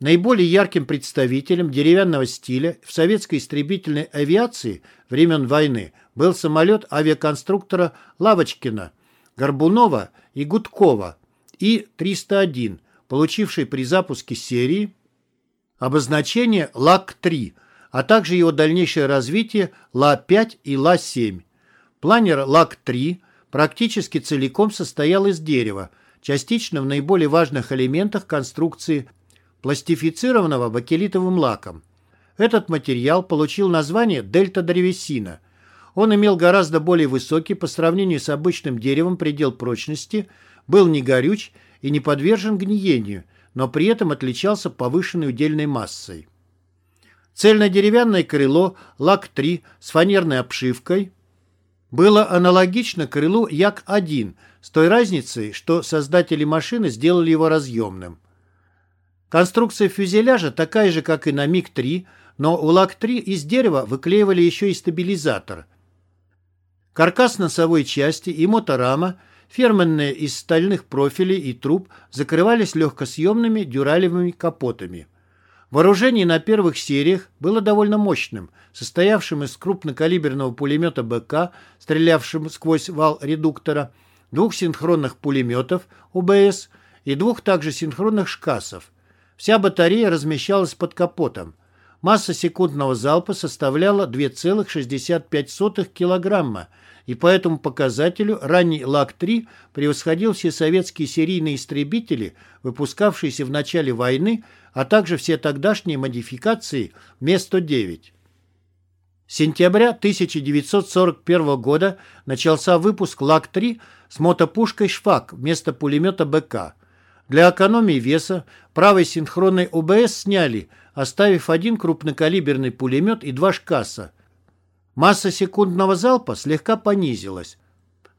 Наиболее ярким представителем деревянного стиля в советской истребительной авиации времен войны был самолет авиаконструктора Лавочкина, Горбунова и Гудкова И-301, получивший при запуске серии обозначение ЛАК-3, а также его дальнейшее развитие ЛА-5 и ЛА-7. Планер ЛАК-3 практически целиком состоял из дерева, частично в наиболее важных элементах конструкции пластифицированного бакелитовым лаком. Этот материал получил название дельта-древесина. Он имел гораздо более высокий по сравнению с обычным деревом предел прочности, был не горюч и не подвержен гниению, но при этом отличался повышенной удельной массой. Цельнодеревянное крыло ЛАК-3 с фанерной обшивкой было аналогично крылу Як-1 с той разницей, что создатели машины сделали его разъемным. Конструкция фюзеляжа такая же, как и на МиГ-3, но у ЛАК-3 из дерева выклеивали еще и стабилизатор. Каркас носовой части и моторама – Ферменные из стальных профилей и труб закрывались легкосъемными дюралевыми капотами. Вооружение на первых сериях было довольно мощным, состоявшим из крупнокалиберного пулемета БК, стрелявшим сквозь вал редуктора, двух синхронных пулеметов УБС и двух также синхронных шкасов. Вся батарея размещалась под капотом. Масса секундного залпа составляла 2,65 килограмма, и по этому показателю ранний ЛАГ-3 превосходил все советские серийные истребители, выпускавшиеся в начале войны, а также все тогдашние модификации Ме-109. С сентября 1941 года начался выпуск ЛАГ-3 с мотопушкой «Швак» вместо пулемета БК. Для экономии веса правый синхронный ОБС сняли, оставив один крупнокалиберный пулемет и два шкаса. Масса секундного залпа слегка понизилась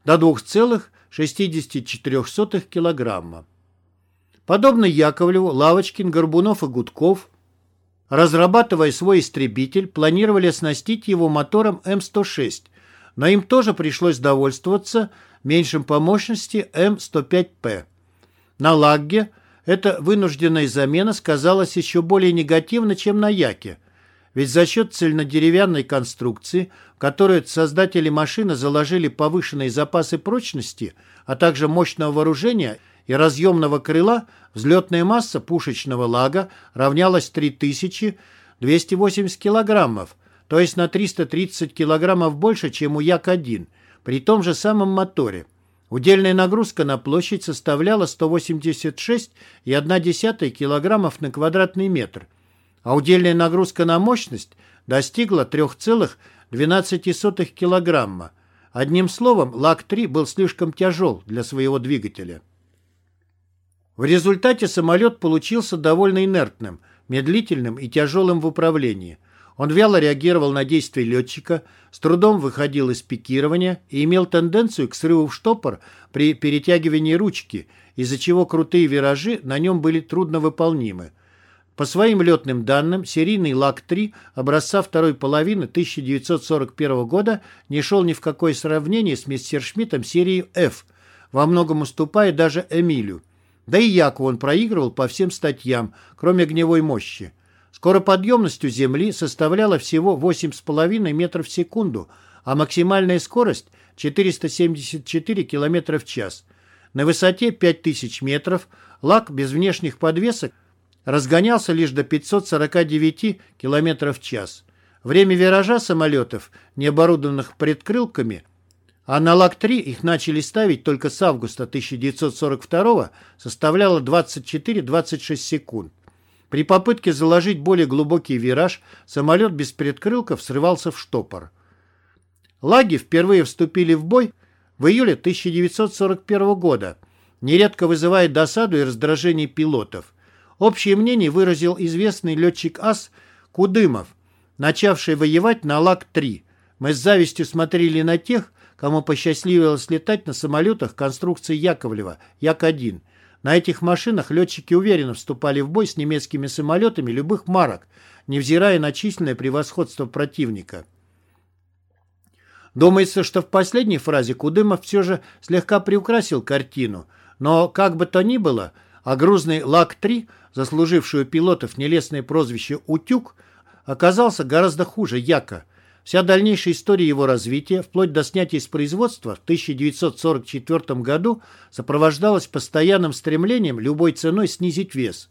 до 2,64 килограмма. Подобно Яковлеву, Лавочкин, Горбунов и Гудков, разрабатывая свой истребитель, планировали оснастить его мотором М-106, но им тоже пришлось довольствоваться меньшим по мощности М-105П. На ЛаГГе эта вынужденная замена сказалась еще более негативно, чем на Яке – ведь за счет цельнодеревянной конструкции, в которую создатели машины заложили повышенные запасы прочности, а также мощного вооружения и разъемного крыла, взлетная масса пушечного ЛаГГа равнялась 3280 килограммов, то есть на 330 килограммов больше, чем у Як-1, при том же самом моторе. Удельная нагрузка на площадь составляла 186,1 килограммов на квадратный метр – а удельная нагрузка на мощность достигла 3,12 килограмма. Одним словом, ЛАК-3 был слишком тяжел для своего двигателя. В результате самолет получился довольно инертным, медлительным и тяжелым в управлении. Он вяло реагировал на действия летчика, с трудом выходил из пикирования и имел тенденцию к срыву в штопор при перетягивании ручки, из-за чего крутые виражи на нем были трудновыполнимы. По своим летным данным, серийный ЛАК-3 образца второй половины 1941 года не шел ни в какое сравнение с Мессершмиттом серии F, во многом уступая даже Эмилю. Да и Яку он проигрывал по всем статьям, кроме огневой мощи. Скороподъемность у Земли составляла всего 8,5 метров в секунду, а максимальная скорость – 474 км в час. На высоте 5000 метров лак без внешних подвесок разгонялся лишь до 549 км в час. Время виража самолетов, не оборудованных предкрылками, а на ЛАК-3 их начали ставить только с августа 1942 составляло 24-26 секунд. При попытке заложить более глубокий вираж самолет без предкрылков срывался в штопор. Лаги впервые вступили в бой в июле 1941 года, нередко вызывая досаду и раздражение пилотов. Общее мнение выразил известный летчик АС Кудымов, начавший воевать на Лаг-3. Мы с завистью смотрели на тех, кому посчастливилось летать на самолетах конструкции Яковлева, Як-1, на этих машинах летчики уверенно вступали в бой с немецкими самолетами любых марок, невзирая на численное превосходство противника. Думается, что в последней фразе Кудымов все же слегка приукрасил картину, но как бы то ни было, а грузный Лак-3, заслуживший у пилотов нелестное прозвище «Утюг», оказался гораздо хуже Яка – Вся дальнейшая история его развития, вплоть до снятия из производства в 1944 году, сопровождалась постоянным стремлением любой ценой снизить вес.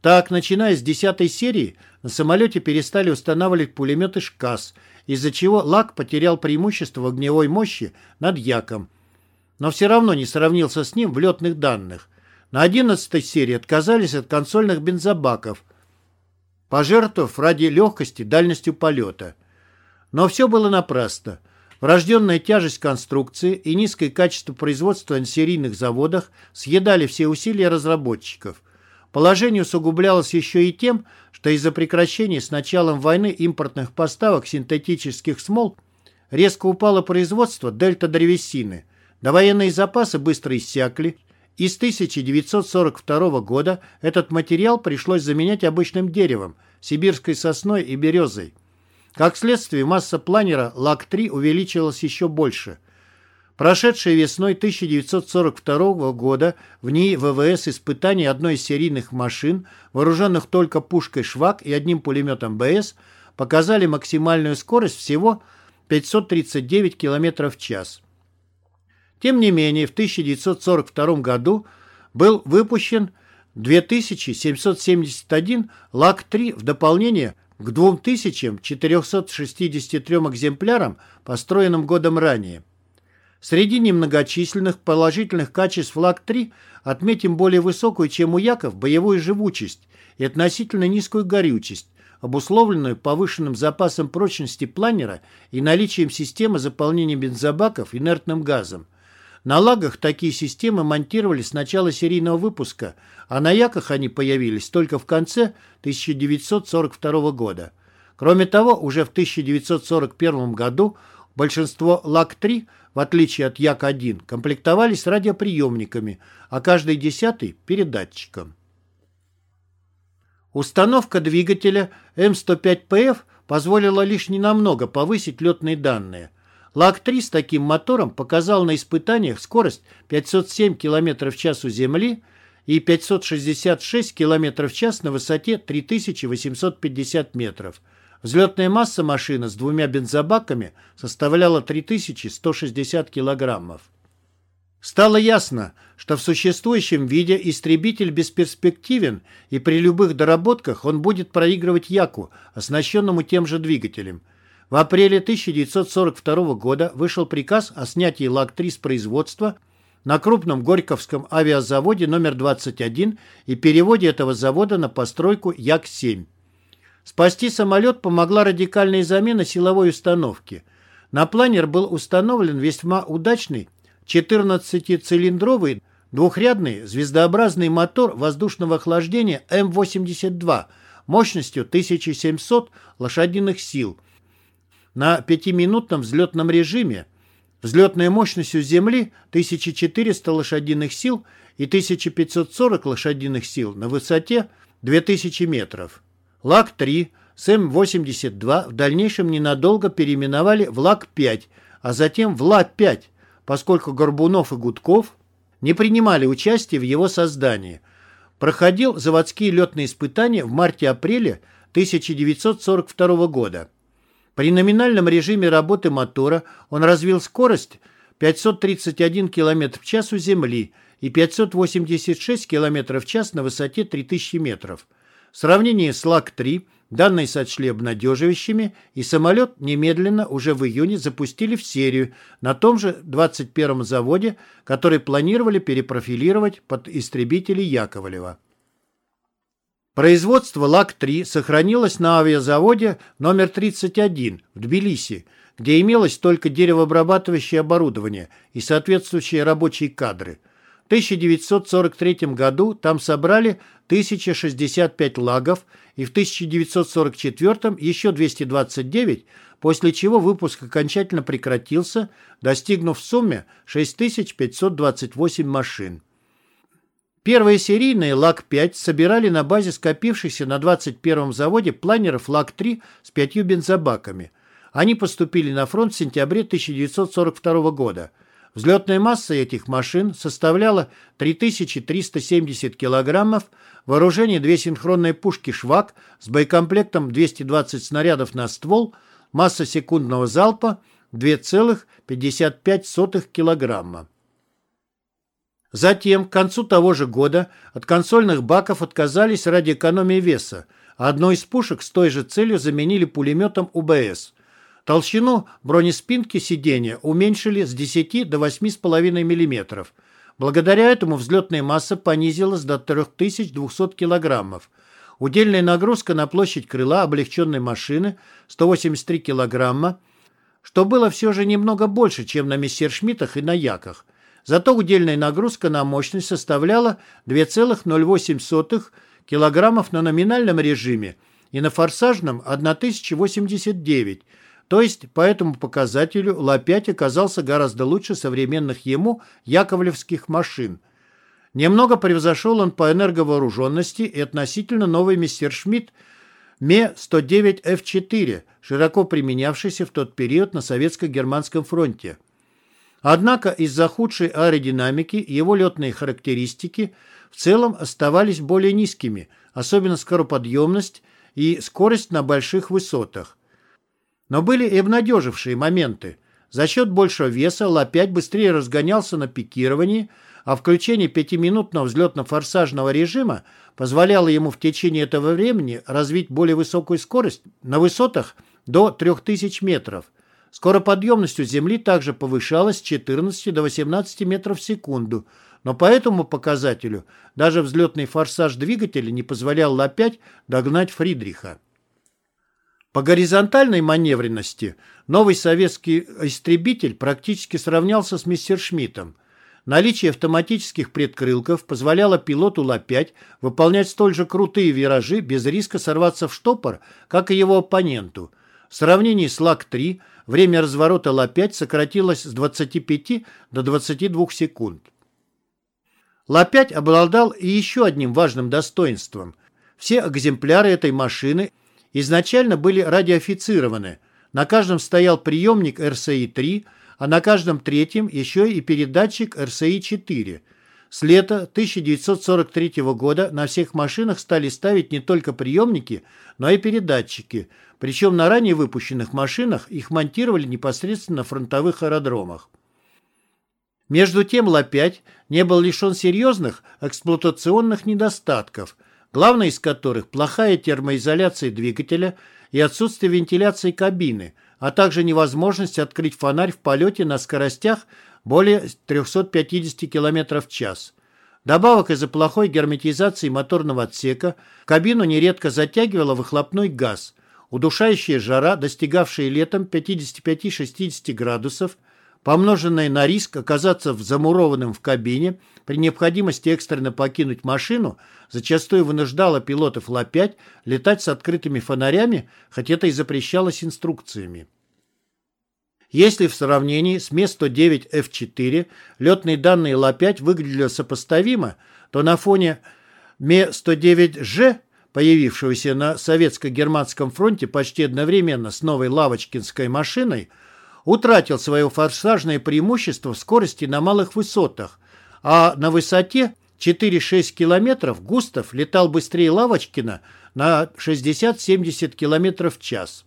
Так, начиная с 10 серии, на самолете перестали устанавливать пулеметы «ШКАС», из-за чего ЛАК потерял преимущество в огневой мощи над Яком, но все равно не сравнился с ним в летных данных. На 11 серии отказались от консольных бензобаков, пожертвовав ради легкости дальностью полета – но все было напрасно. Врожденная тяжесть конструкции и низкое качество производства на серийных заводах съедали все усилия разработчиков. Положение усугублялось еще и тем, что из-за прекращения с началом войны импортных поставок синтетических смол резко упало производство дельта-древесины. Довоенные запасы быстро иссякли, и с 1942 года этот материал пришлось заменять обычным деревом, сибирской сосной и березой. Как следствие, масса планера ЛАК-3 увеличилась еще больше. Прошедшие весной 1942 года в НИИ ВВС испытания одной из серийных машин, вооруженных только пушкой «Швак» и одним пулеметом БС, показали максимальную скорость всего 539 км в час. Тем не менее, в 1942 году был выпущен 2771 ЛАК-3 в дополнение к 2463 экземплярам, построенным годом ранее. Среди немногочисленных положительных качеств ФЛАГ-3 отметим более высокую, чем у Яков, боевую живучесть и относительно низкую горючесть, обусловленную повышенным запасом прочности планера и наличием системы заполнения бензобаков инертным газом. На лагах такие системы монтировали с начала серийного выпуска, а на яках они появились только в конце 1942 года. Кроме того, уже в 1941 году большинство ЛАК-3, в отличие от Як-1, комплектовались радиоприемниками, а каждый десятый – передатчиком. Установка двигателя М105ПФ позволила лишь ненамного повысить летные данные. Лак-3 с таким мотором показал на испытаниях скорость 507 км в час у Земли и 566 км в час на высоте 3850 метров. Взлетная масса машины с двумя бензобаками составляла 3160 килограммов. Стало ясно, что в существующем виде истребитель бесперспективен, и при любых доработках он будет проигрывать Яку, оснащенному тем же двигателем – в апреле 1942 года вышел приказ о снятии ЛАГ-3 с производства на крупном Горьковском авиазаводе номер 21 и переводе этого завода на постройку Як-7. Спасти самолет помогла радикальная замена силовой установки. На планер был установлен весьма удачный 14-цилиндровый двухрядный звездообразный мотор воздушного охлаждения М-82 мощностью 1700 лошадиных сил – на пятиминутном взлетном режиме, взлетной мощностью Земли 1400 лошадиных сил и 1540 лошадиных сил на высоте 2000 метров. ЛАГ-3 с М-82 в дальнейшем ненадолго переименовали в ЛАГ-5, а затем в ЛАГ-5, поскольку Горбунов и Гудков не принимали участие в его создании. Проходил заводские летные испытания в марте-апреле 1942 года. При номинальном режиме работы мотора он развил скорость 531 км в час у Земли и 586 км в час на высоте 3000 метров. В сравнении с ЛАГ-3 данные сочли обнадеживающими, и самолет немедленно уже в июне запустили в серию на том же 21-м заводе, который планировали перепрофилировать под истребители Яковлева. Производство ЛАК-3 сохранилось на авиазаводе номер 31 в Тбилиси, где имелось только деревообрабатывающее оборудование и соответствующие рабочие кадры. В 1943 году там собрали 1065 лагов и в 1944 еще 229, после чего выпуск окончательно прекратился, достигнув в сумме 6528 машин. Первые серийные ЛАГ-5 собирали на базе скопившихся на 21-м заводе планеров ЛАГ-3 с пятью бензобаками. Они поступили на фронт в сентябре 1942 года. Взлетная масса этих машин составляла 3370 килограммов, вооружение две синхронные пушки «Швак» с боекомплектом 220 снарядов на ствол, масса секундного залпа 2,55 килограмма. Затем, к концу того же года, от консольных баков отказались ради экономии веса, а одну из пушек с той же целью заменили пулеметом УБС. Толщину бронеспинки сиденья уменьшили с 10 до 8,5 мм. Благодаря этому взлетная масса понизилась до 3200 кг. Удельная нагрузка на площадь крыла облегченной машины 183 кг, что было все же немного больше, чем на мессершмиттах и на яках. Зато удельная нагрузка на мощность составляла 2,08 кг на номинальном режиме и на форсажном 1089 то есть по этому показателю Ла-5 оказался гораздо лучше современных ему яковлевских машин. Немного превзошел он по энерговооруженности и относительно новый Мессершмитт Ме-109Ф4, широко применявшийся в тот период на советско-германском фронте. Однако из-за худшей аэродинамики его летные характеристики в целом оставались более низкими, особенно скороподъемность и скорость на больших высотах. Но были и обнадежившие моменты. За счет большего веса Ла-5 быстрее разгонялся на пикировании, а включение пятиминутного взлетно-форсажного режима позволяло ему в течение этого времени развить более высокую скорость на высотах до 3000 метров, Скороподъемность у Земли также повышалась с 14 до 18 метров в секунду, но по этому показателю даже взлетный форсаж двигателя не позволял Ла-5 догнать Фридриха. По горизонтальной маневренности новый советский истребитель практически сравнялся с Мессершмиттом. Наличие автоматических предкрылков позволяло пилоту Ла-5 выполнять столь же крутые виражи без риска сорваться в штопор, как и его оппоненту. В сравнении с Лак-3 – время разворота Ла-5 сократилось с 25 до 22 секунд. Ла-5 обладал и еще одним важным достоинством. Все экземпляры этой машины изначально были радиофицированы. На каждом стоял приемник РСИ-3, а на каждом третьем еще и передатчик РСИ-4. С лета 1943 года на всех машинах стали ставить не только приемники, но и передатчики – причем на ранее выпущенных машинах их монтировали непосредственно на фронтовых аэродромах. Между тем Ла-5 не был лишен серьезных эксплуатационных недостатков, главный из которых плохая термоизоляция двигателя и отсутствие вентиляции кабины, а также невозможность открыть фонарь в полете на скоростях более 350 км в час. Добавок из-за плохой герметизации моторного отсека кабину нередко затягивало выхлопной газ – удушающая жара, достигавшая летом 55-60 градусов, помноженная на риск оказаться замурованным в кабине, при необходимости экстренно покинуть машину, зачастую вынуждала пилотов Ла-5 летать с открытыми фонарями, хотя это и запрещалось инструкциями. Если в сравнении с Ме-109Ф4 летные данные Ла-5 выглядели сопоставимо, то на фоне Ме-109Ж появившегося на советско-германском фронте почти одновременно с новой лавочкинской машиной, утратил свое форсажное преимущество в скорости на малых высотах, а на высоте 4-6 километров Густав летал быстрее Лавочкина на 60-70 километров в час.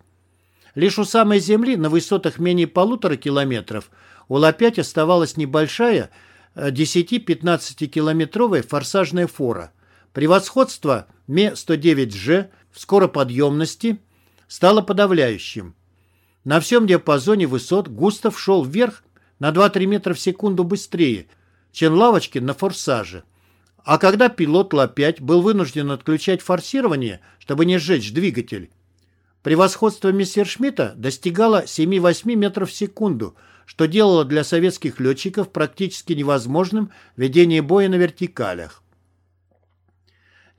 Лишь у самой земли на высотах менее полутора километров у Ла-5 оставалась небольшая 10-15 километровая форсажная фора – Превосходство Ме-109Ж в скороподъемности стало подавляющим. На всем диапазоне высот Густав шел вверх на 2-3 метра в секунду быстрее, чем Лавочкин на форсаже. А когда пилот Ла-5 был вынужден отключать форсирование, чтобы не сжечь двигатель, превосходство Мессершмитта достигало 7-8 метров в секунду, что делало для советских летчиков практически невозможным ведение боя на вертикалях.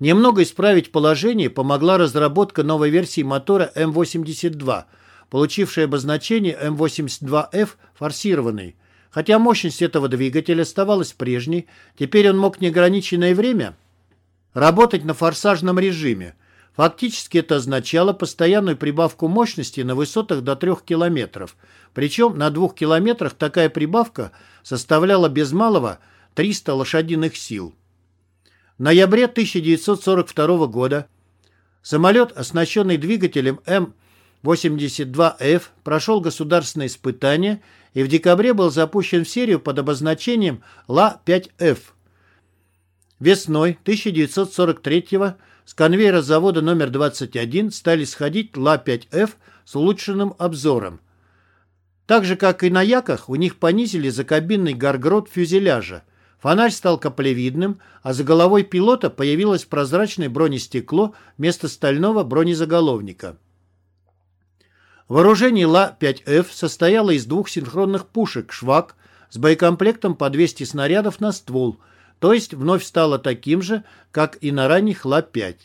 Немного исправить положение помогла разработка новой версии мотора М-82, получившей обозначение М-82F форсированный. Хотя мощность этого двигателя оставалась прежней, теперь он мог неограниченное время работать на форсажном режиме. Фактически это означало постоянную прибавку мощности на высотах до 3 км. Причем на 2 км такая прибавка составляла без малого 300 лошадиных сил. В ноябре 1942 года самолет, оснащенный двигателем М-82Ф, прошел государственное испытание и в декабре был запущен в серию под обозначением Ла-5Ф. Весной 1943 с конвейера завода номер 21 стали сходить Ла-5Ф с улучшенным обзором. Так же, как и на Яках, у них понизили закабинный гаргрот фюзеляжа. Фонарь стал каплевидным, а за головой пилота появилось прозрачное бронестекло вместо стального бронезаголовника. Вооружение Ла-5Ф состояло из двух синхронных пушек «Швак» с боекомплектом по 200 снарядов на ствол, то есть вновь стало таким же, как и на ранних Ла-5.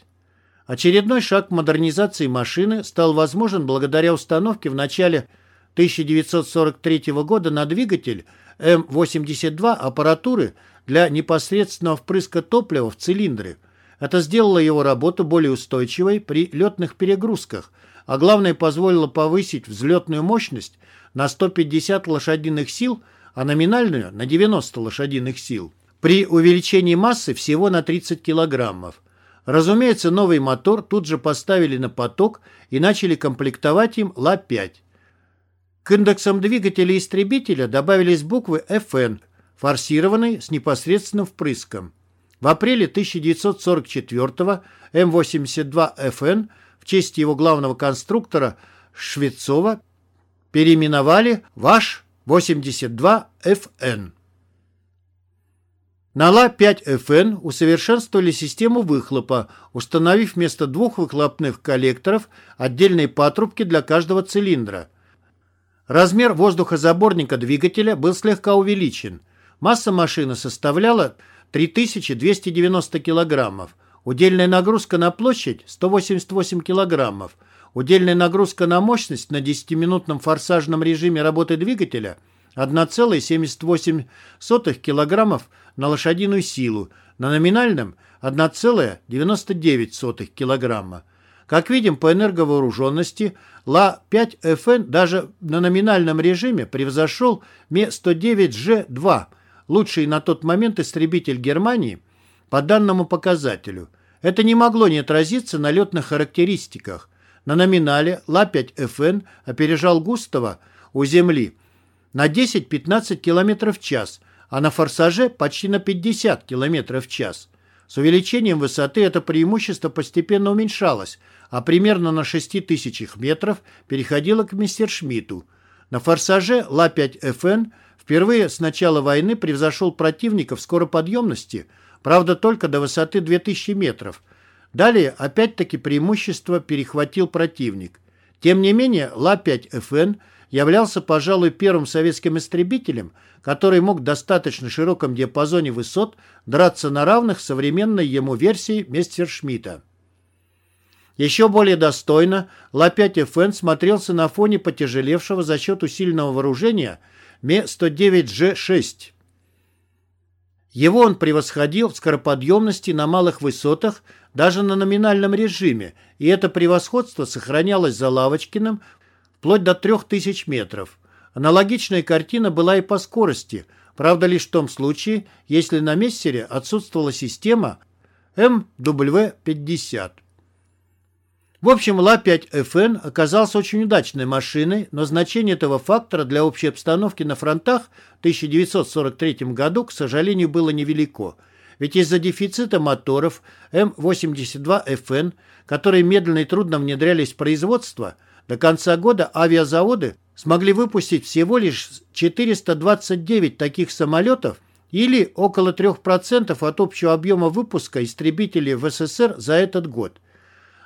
Очередной шаг модернизации машины стал возможен благодаря установке в начале 1943 года на двигатель М-82 аппаратуры для непосредственного впрыска топлива в цилиндры. Это сделало его работу более устойчивой при летных перегрузках, а главное позволило повысить взлетную мощность на 150 лошадиных сил, а номинальную на 90 лошадиных сил, при увеличении массы всего на 30 килограммов. Разумеется, новый мотор тут же поставили на поток и начали комплектовать им Ла-5. К индексам двигателя истребителя добавились буквы FN, форсированный с непосредственным впрыском. В апреле 1944 М-82FN в честь его главного конструктора Швецова переименовали ВАШ-82FN. На Ла-5FN усовершенствовали систему выхлопа, установив вместо двух выхлопных коллекторов отдельные патрубки для каждого цилиндра – Размер воздухозаборника двигателя был слегка увеличен. Масса машины составляла 3290 килограммов. Удельная нагрузка на площадь – 188 килограммов. Удельная нагрузка на мощность на 10-минутном форсажном режиме работы двигателя – 1,78 килограммов на лошадиную силу, на номинальном – 1,99 килограмма. Как видим, по энерговооруженности Ла-5ФН даже на номинальном режиме превзошел Ме-109Ж-2, лучший на тот момент истребитель Германии по данному показателю. Это не могло не отразиться на летных характеристиках. На номинале Ла-5ФН опережал Густава у Земли на 10-15 км в час, а на форсаже почти на 50 км в час. С увеличением высоты это преимущество постепенно уменьшалось, а примерно на 6 тысячах метров переходило к Мессершмитту. На форсаже Ла-5ФН впервые с начала войны превзошел противника в скороподъемности, правда только до высоты 2000 метров. Далее опять-таки преимущество перехватил противник. Тем не менее Ла-5ФН являлся, пожалуй, первым советским истребителем, который мог в достаточно широком диапазоне высот драться на равных современной ему версии Мессершмитта. Еще более достойно Ла-5ФН смотрелся на фоне потяжелевшего за счет усиленного вооружения Ме-109Ж6. Его он превосходил в скороподъемности на малых высотах даже на номинальном режиме, и это превосходство сохранялось за Лавочкиным вплоть до 3000 метров. Аналогичная картина была и по скорости, правда лишь в том случае, если на Мессере отсутствовала система МВ-50. В общем, Ла-5ФН оказался очень удачной машиной, но значение этого фактора для общей обстановки на фронтах в 1943 году, к сожалению, было невелико. Ведь из-за дефицита моторов М-82ФН, которые медленно и трудно внедрялись в производство, до конца года авиазаводы смогли выпустить всего лишь 429 таких самолетов или около 3% от общего объема выпуска истребителей в СССР за этот год.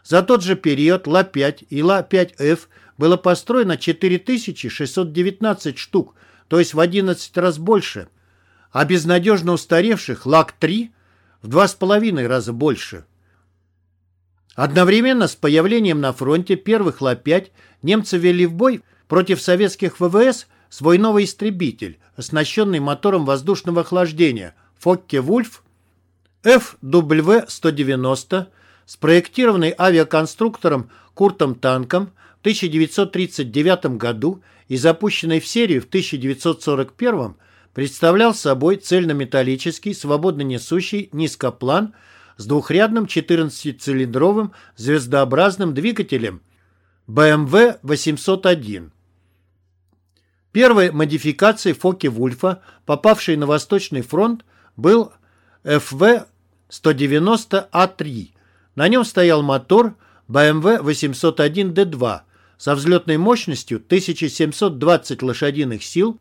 За тот же период Ла-5 и Ла-5Ф было построено 4619 штук, то есть в 11 раз больше, а безнадежно устаревших ЛАК-3 в 2,5 раза больше. Одновременно с появлением на фронте первых Ла-5 немцы ввели в бой против советских ВВС свой новый истребитель, оснащенный мотором воздушного охлаждения Фокке-Вульф FW-190, спроектированный авиаконструктором Куртом Танком в 1939 году и запущенный в серию в 1941 представлял собой цельнометаллический, свободно несущий низкоплан с двухрядным 14-цилиндровым звездообразным двигателем BMW 801. Первой модификацией Фоки-Вульфа, попавшей на Восточный фронт, был FV-190А3. На нем стоял мотор BMW 801D2 со взлетной мощностью 1720 лошадиных сил,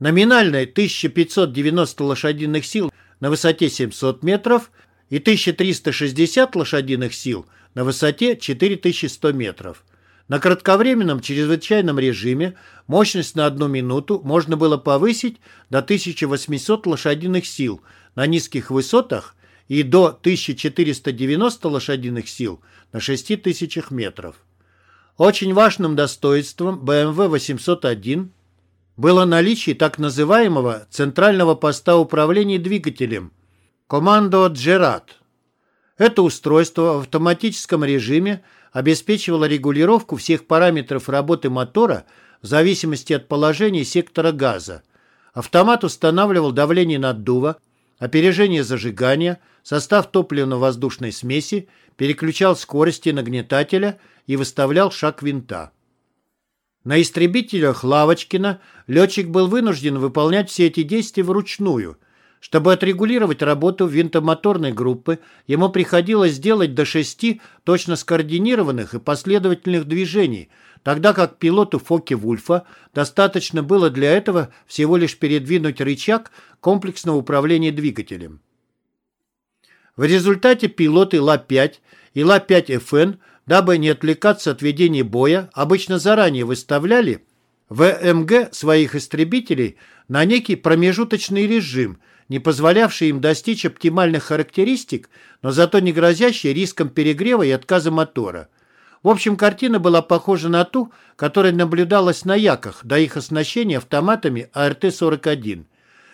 номинальной 1590 лошадиных сил на высоте 700 метров и 1360 лошадиных сил на высоте 4100 метров. На кратковременном чрезвычайном режиме мощность на одну минуту можно было повысить до 1800 лошадиных сил на низких высотах и до 1490 лошадиных сил на 6000 метров. Очень важным достоинством BMW 801 было наличие так называемого центрального поста управления двигателем «Командо Джерат». Это устройство в автоматическом режиме обеспечивала регулировку всех параметров работы мотора в зависимости от положения сектора газа. Автомат устанавливал давление наддува, опережение зажигания, состав топливно-воздушной смеси, переключал скорости нагнетателя и выставлял шаг винта. На истребителях Лавочкина летчик был вынужден выполнять все эти действия вручную – чтобы отрегулировать работу винтомоторной группы, ему приходилось сделать до шести точно скоординированных и последовательных движений, тогда как пилоту Фоке Вульфа достаточно было для этого всего лишь передвинуть рычаг комплексного управления двигателем. В результате пилоты Ла-5 и Ла-5ФН, дабы не отвлекаться от ведения боя, обычно заранее выставляли ВМГ своих истребителей на некий промежуточный режим – не позволявший им достичь оптимальных характеристик, но зато не грозящий риском перегрева и отказа мотора. В общем, картина была похожа на ту, которая наблюдалась на Яках до их оснащения автоматами АРТ-41.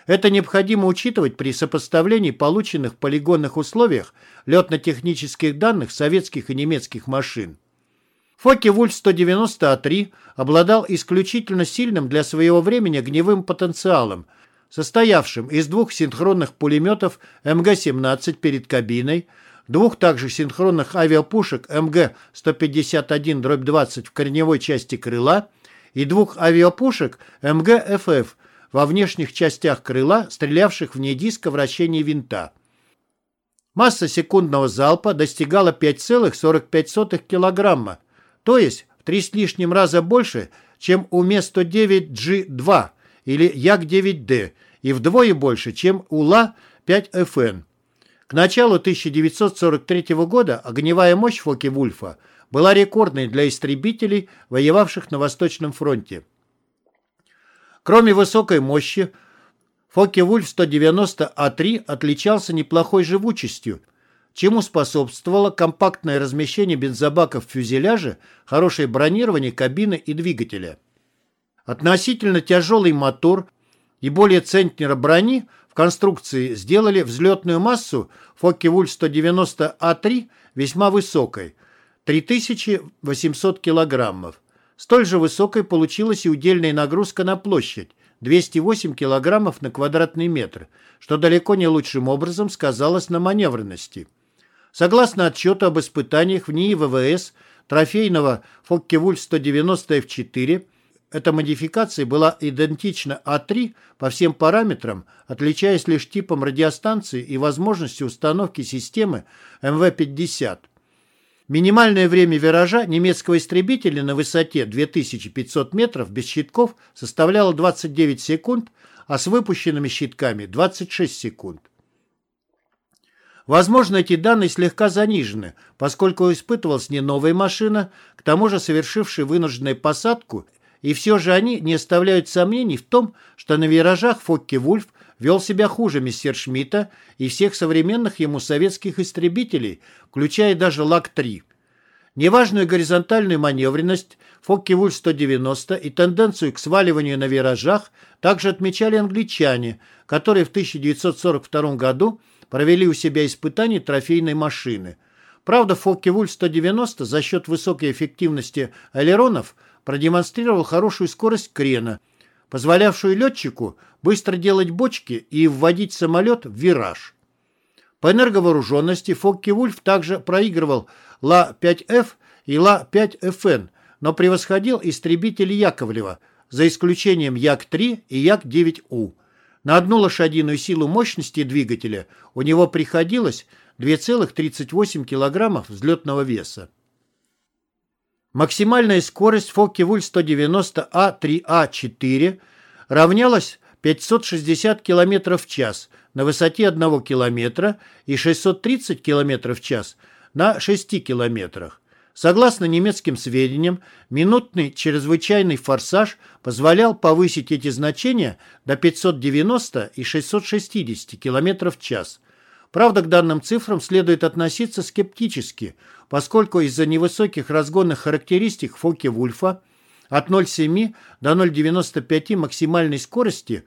Это необходимо учитывать при сопоставлении полученных в полигонных условиях летно-технических данных советских и немецких машин. Фокке-Вульф 190А3 обладал исключительно сильным для своего времени огневым потенциалом – состоявшим из двух синхронных пулеметов МГ-17 перед кабиной, двух также синхронных авиапушек МГ-151-20 в корневой части крыла и двух авиапушек МГ-ФФ во внешних частях крыла, стрелявших вне диска вращения винта. Масса секундного залпа достигала 5,45 кг, то есть в три с лишним раза больше, чем у Ме-109G2 – или Як-9Д и вдвое больше, чем у Ла-5ФН. К началу 1943 года огневая мощь Фоке-Вульфа была рекордной для истребителей, воевавших на Восточном фронте. Кроме высокой мощи, Фоке-Вульф 190А3 отличался неплохой живучестью, чему способствовало компактное размещение бензобаков в фюзеляже, хорошее бронирование кабины и двигателя. Относительно тяжелый мотор и более центнера брони в конструкции сделали взлетную массу Фокке-Вульф 190А3 весьма высокой – 3800 килограммов. Столь же высокой получилась и удельная нагрузка на площадь – 208 килограммов на квадратный метр, что далеко не лучшим образом сказалось на маневренности. Согласно отчету об испытаниях в НИИ ВВС трофейного Фокке-Вульф 190F4 эта модификация была идентична А3 по всем параметрам, отличаясь лишь типом радиостанции и возможностью установки системы МВ-50. Минимальное время виража немецкого истребителя на высоте 2500 метров без щитков составляло 29 секунд, а с выпущенными щитками 26 секунд. Возможно, эти данные слегка занижены, поскольку испытывалась не новая машина, к тому же совершившая вынужденную посадку, и все же они не оставляют сомнений в том, что на виражах Фокке-Вульф вел себя хуже Мессершмитта и всех современных ему советских истребителей, включая даже ЛАК-3. Неважную горизонтальную маневренность Фокке-Вульф 190 и тенденцию к сваливанию на виражах также отмечали англичане, которые в 1942 году провели у себя испытания трофейной машины. Правда, Фокке-Вульф 190 за счет высокой эффективности элеронов продемонстрировал хорошую скорость крена, позволявшую летчику быстро делать бочки и вводить самолет в вираж. По энерговооруженности Фокке-Вульф также проигрывал Ла-5Ф и Ла-5ФН, но превосходил истребители Яковлева, за исключением Як-3 и Як-9У. На одну лошадиную силу мощности двигателя у него приходилось 2,38 кг взлетного веса. Максимальная скорость Фокке-Вульф 190А3А4 равнялась 560 км в час на высоте 1 км и 630 км в час на 6 километрах. Согласно немецким сведениям, минутный чрезвычайный форсаж позволял повысить эти значения до 590 и 660 км в час. Правда, к данным цифрам следует относиться скептически, поскольку из-за невысоких разгонных характеристик Фоке-Вульфа от 0,7 до 0,95 максимальной скорости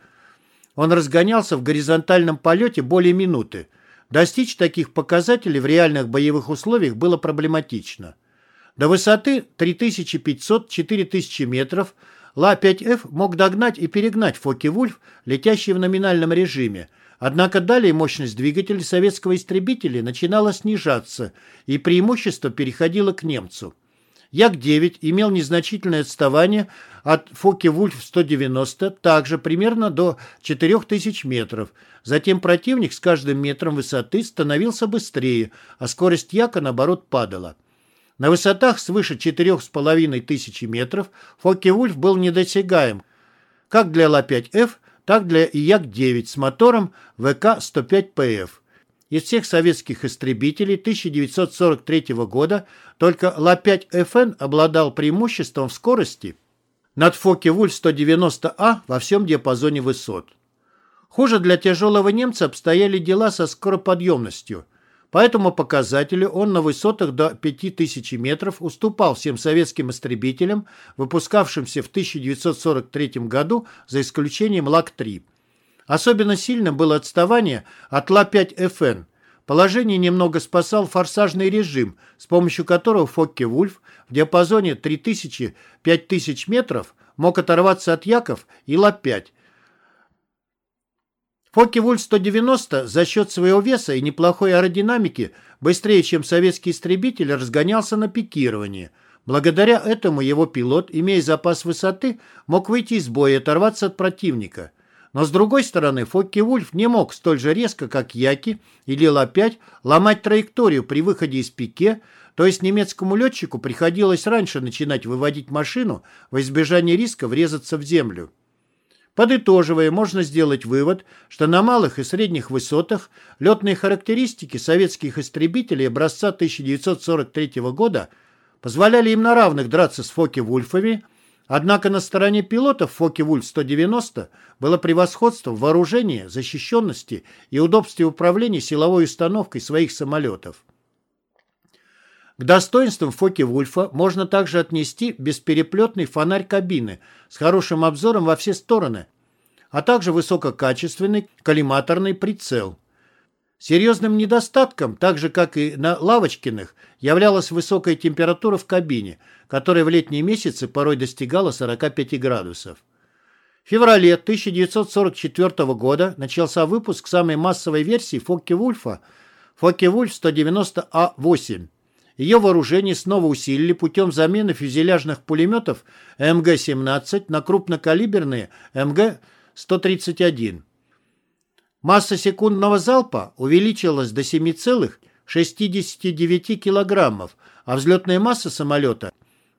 он разгонялся в горизонтальном полете более минуты. Достичь таких показателей в реальных боевых условиях было проблематично. До высоты 3500-4000 метров Ла-5Ф мог догнать и перегнать Фоке-Вульф, летящий в номинальном режиме, однако далее мощность двигателя советского истребителя начинала снижаться, и преимущество переходило к немцу. Як-9 имел незначительное отставание от Фоке-Вульф 190, также примерно до 4000 метров. Затем противник с каждым метром высоты становился быстрее, а скорость Яка, наоборот, падала. На высотах свыше 4500 метров Фокке-Вульф был недосягаем как для Ла-5Ф, так для Як-9 с мотором ВК-105ПФ. Из всех советских истребителей 1943 года только Ла-5ФН обладал преимуществом в скорости над Фокке-Вульф 190А во всем диапазоне высот. Хуже для тяжелого немца обстояли дела со скороподъемностью – по этому показателю он на высотах до 5000 метров уступал всем советским истребителям, выпускавшимся в 1943 году, за исключением ЛАК-3. Особенно сильно было отставание от Ла-5ФН. Положение немного спасал форсажный режим, с помощью которого Фокке-Вульф в диапазоне 3000-5000 метров мог оторваться от Яков и Ла-5, Фокке-Вульф 190 за счет своего веса и неплохой аэродинамики быстрее, чем советский истребитель, разгонялся на пикировании. Благодаря этому его пилот, имея запас высоты, мог выйти из боя и оторваться от противника. Но с другой стороны, Фокке-Вульф не мог столь же резко, как Яки или Ла-5, ломать траекторию при выходе из пике, то есть немецкому летчику приходилось раньше начинать выводить машину во избежание риска врезаться в землю. Подытоживая, можно сделать вывод, что на малых и средних высотах летные характеристики советских истребителей образца 1943 года позволяли им на равных драться с Фоке-Вульфами, однако на стороне пилотов Фоке-Вульф-190 было превосходство в вооружении, защищенности и удобстве управления силовой установкой своих самолетов. К достоинствам Фоке-Вульфа можно также отнести беспереплетный фонарь кабины с хорошим обзором во все стороны, а также высококачественный коллиматорный прицел. Серьезным недостатком, так же как и на Лавочкиных, являлась высокая температура в кабине, которая в летние месяцы порой достигала 45 градусов. В феврале 1944 года начался выпуск самой массовой версии Фокке-Вульфа Фокке-Вульф 190А8 ее вооружение снова усилили путем замены фюзеляжных пулеметов МГ-17 на крупнокалиберные МГ-131. Масса секундного залпа увеличилась до 7,69 килограммов, а взлетная масса самолета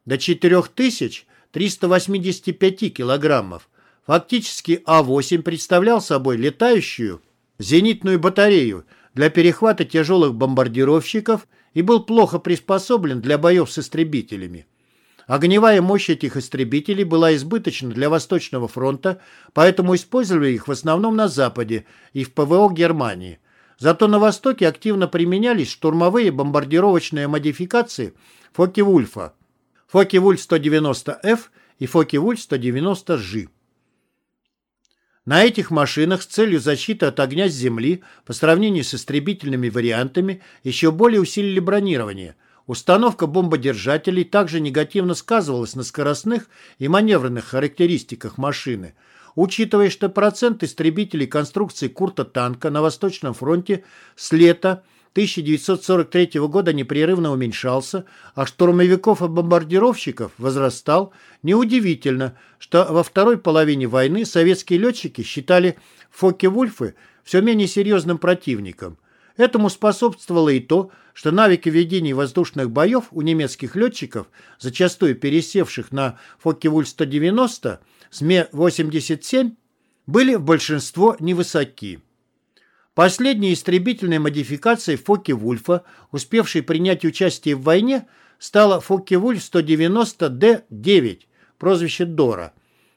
до 4385 килограммов. Фактически А-8 представлял собой летающую зенитную батарею для перехвата тяжелых бомбардировщиков и был плохо приспособлен для боев с истребителями. Огневая мощь этих истребителей была избыточна для Восточного фронта, поэтому использовали их в основном на Западе и в ПВО Германии. Зато на Востоке активно применялись штурмовые бомбардировочные модификации Фоки-Вульфа, Фоки-Вульф-190Ф и Фоки-Вульф-190Ж. На этих машинах с целью защиты от огня с земли по сравнению с истребительными вариантами еще более усилили бронирование. Установка бомбодержателей также негативно сказывалась на скоростных и маневренных характеристиках машины. Учитывая, что процент истребителей конструкции Курта-танка на Восточном фронте с лета 1943 года непрерывно уменьшался, а штурмовиков и бомбардировщиков возрастал, неудивительно, что во второй половине войны советские летчики считали Фокке-Вульфы все менее серьезным противником. Этому способствовало и то, что навыки ведения воздушных боев у немецких летчиков, зачастую пересевших на Фокке-Вульф-190 с Ме-87, были в большинство невысоки. Последней истребительной модификацией Фокке-Вульфа, успевшей принять участие в войне, стала Фокке-Вульф 190Д-9, прозвище Дора,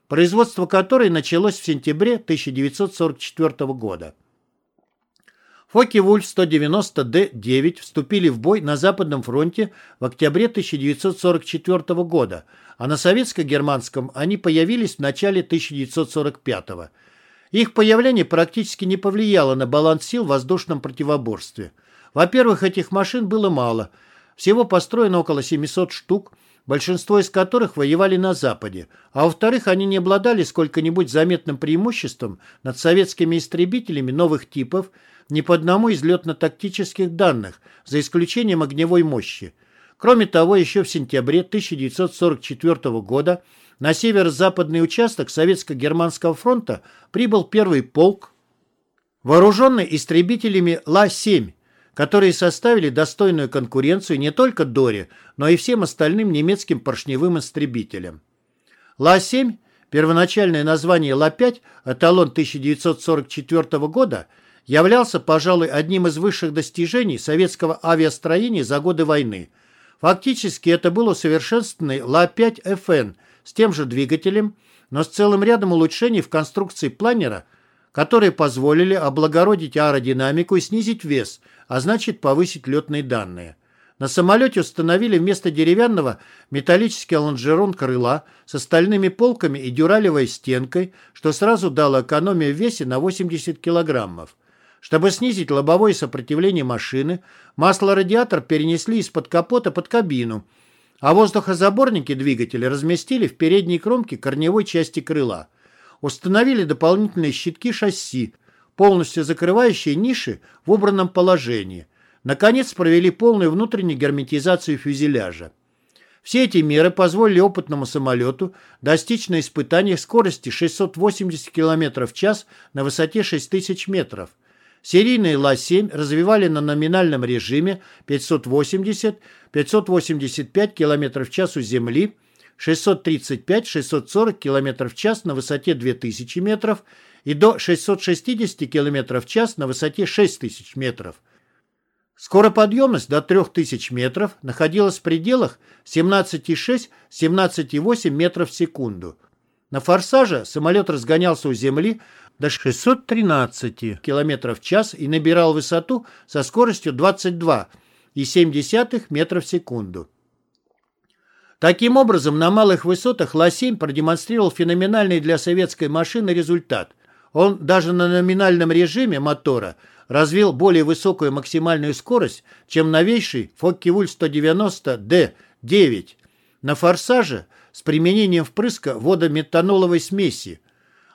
производство которой началось в сентябре 1944 года. Фокке-Вульф 190Д-9 вступили в бой на Западном фронте в октябре 1944 года, а на советско-германском они появились в начале 1945 года. Их появление практически не повлияло на баланс сил в воздушном противоборстве. Во-первых, этих машин было мало. Всего построено около 700 штук, большинство из которых воевали на Западе. А во-вторых, они не обладали сколько-нибудь заметным преимуществом над советскими истребителями новых типов ни по одному из летно-тактических данных, за исключением огневой мощи. Кроме того, еще в сентябре 1944 года на северо-западный участок Советско-Германского фронта прибыл первый полк, вооруженный истребителями Ла-7, которые составили достойную конкуренцию не только Доре, но и всем остальным немецким поршневым истребителям. Ла-7, первоначальное название Ла-5, эталон 1944 года, являлся, пожалуй, одним из высших достижений советского авиастроения за годы войны. Фактически это был усовершенствованный Ла-5ФН – с тем же двигателем, но с целым рядом улучшений в конструкции планера, которые позволили облагородить аэродинамику и снизить вес, а значит повысить летные данные. На самолете установили вместо деревянного металлический лонжерон крыла с остальными полками и дюралевой стенкой, что сразу дало экономию в весе на 80 килограммов. Чтобы снизить лобовое сопротивление машины, масло-радиатор перенесли из-под капота под кабину – а воздухозаборники двигателя разместили в передней кромке корневой части крыла. Установили дополнительные щитки шасси, полностью закрывающие ниши в убранном положении. Наконец провели полную внутреннюю герметизацию фюзеляжа. Все эти меры позволили опытному самолету достичь на испытаниях скорости 680 км в час на высоте 6000 метров – Серийные Ла-7 развивали на номинальном режиме 580-585 км в час у Земли, 635-640 км в час на высоте 2000 метров и до 660 км в час на высоте 6000 метров. Скороподъемность до 3000 метров находилась в пределах 17,6-17,8 метров в секунду. На форсаже самолет разгонялся у Земли до 613 км в час и набирал высоту со скоростью 22,7 метра в секунду. Таким образом, на малых высотах Ла-7 продемонстрировал феноменальный для советской машины результат. Он даже на номинальном режиме мотора развил более высокую максимальную скорость, чем новейший Фокке-Вуль 190D-9 на форсаже с применением впрыска водометаноловой смеси,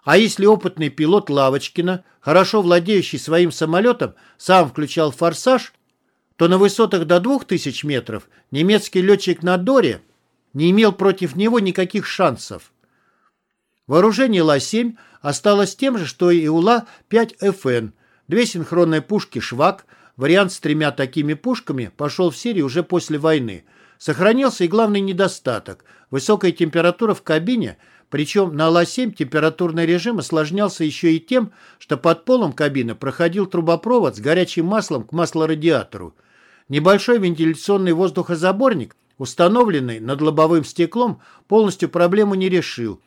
а если опытный пилот Лавочкина, хорошо владеющий своим самолетом, сам включал форсаж, то на высотах до 2000 метров немецкий летчик на Доре не имел против него никаких шансов. Вооружение Ла-7 осталось тем же, что и у Ла-5ФН. Две синхронные пушки «Швак», вариант с тремя такими пушками пошел в серию уже после войны. Сохранился и главный недостаток – высокая температура в кабине – Причем на Ла-7 температурный режим осложнялся еще и тем, что под полом кабины проходил трубопровод с горячим маслом к маслорадиатору. Небольшой вентиляционный воздухозаборник, установленный над лобовым стеклом, полностью проблему не решил.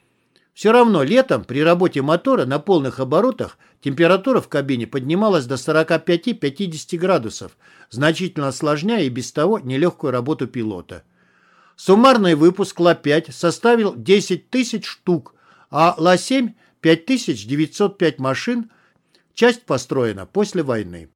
Все равно летом при работе мотора на полных оборотах температура в кабине поднималась до 45-50 градусов, значительно осложняя и без того нелегкую работу пилота. Суммарный выпуск Ла-5 составил 10 тысяч штук, а Ла-7 – 5905 машин, часть построена после войны.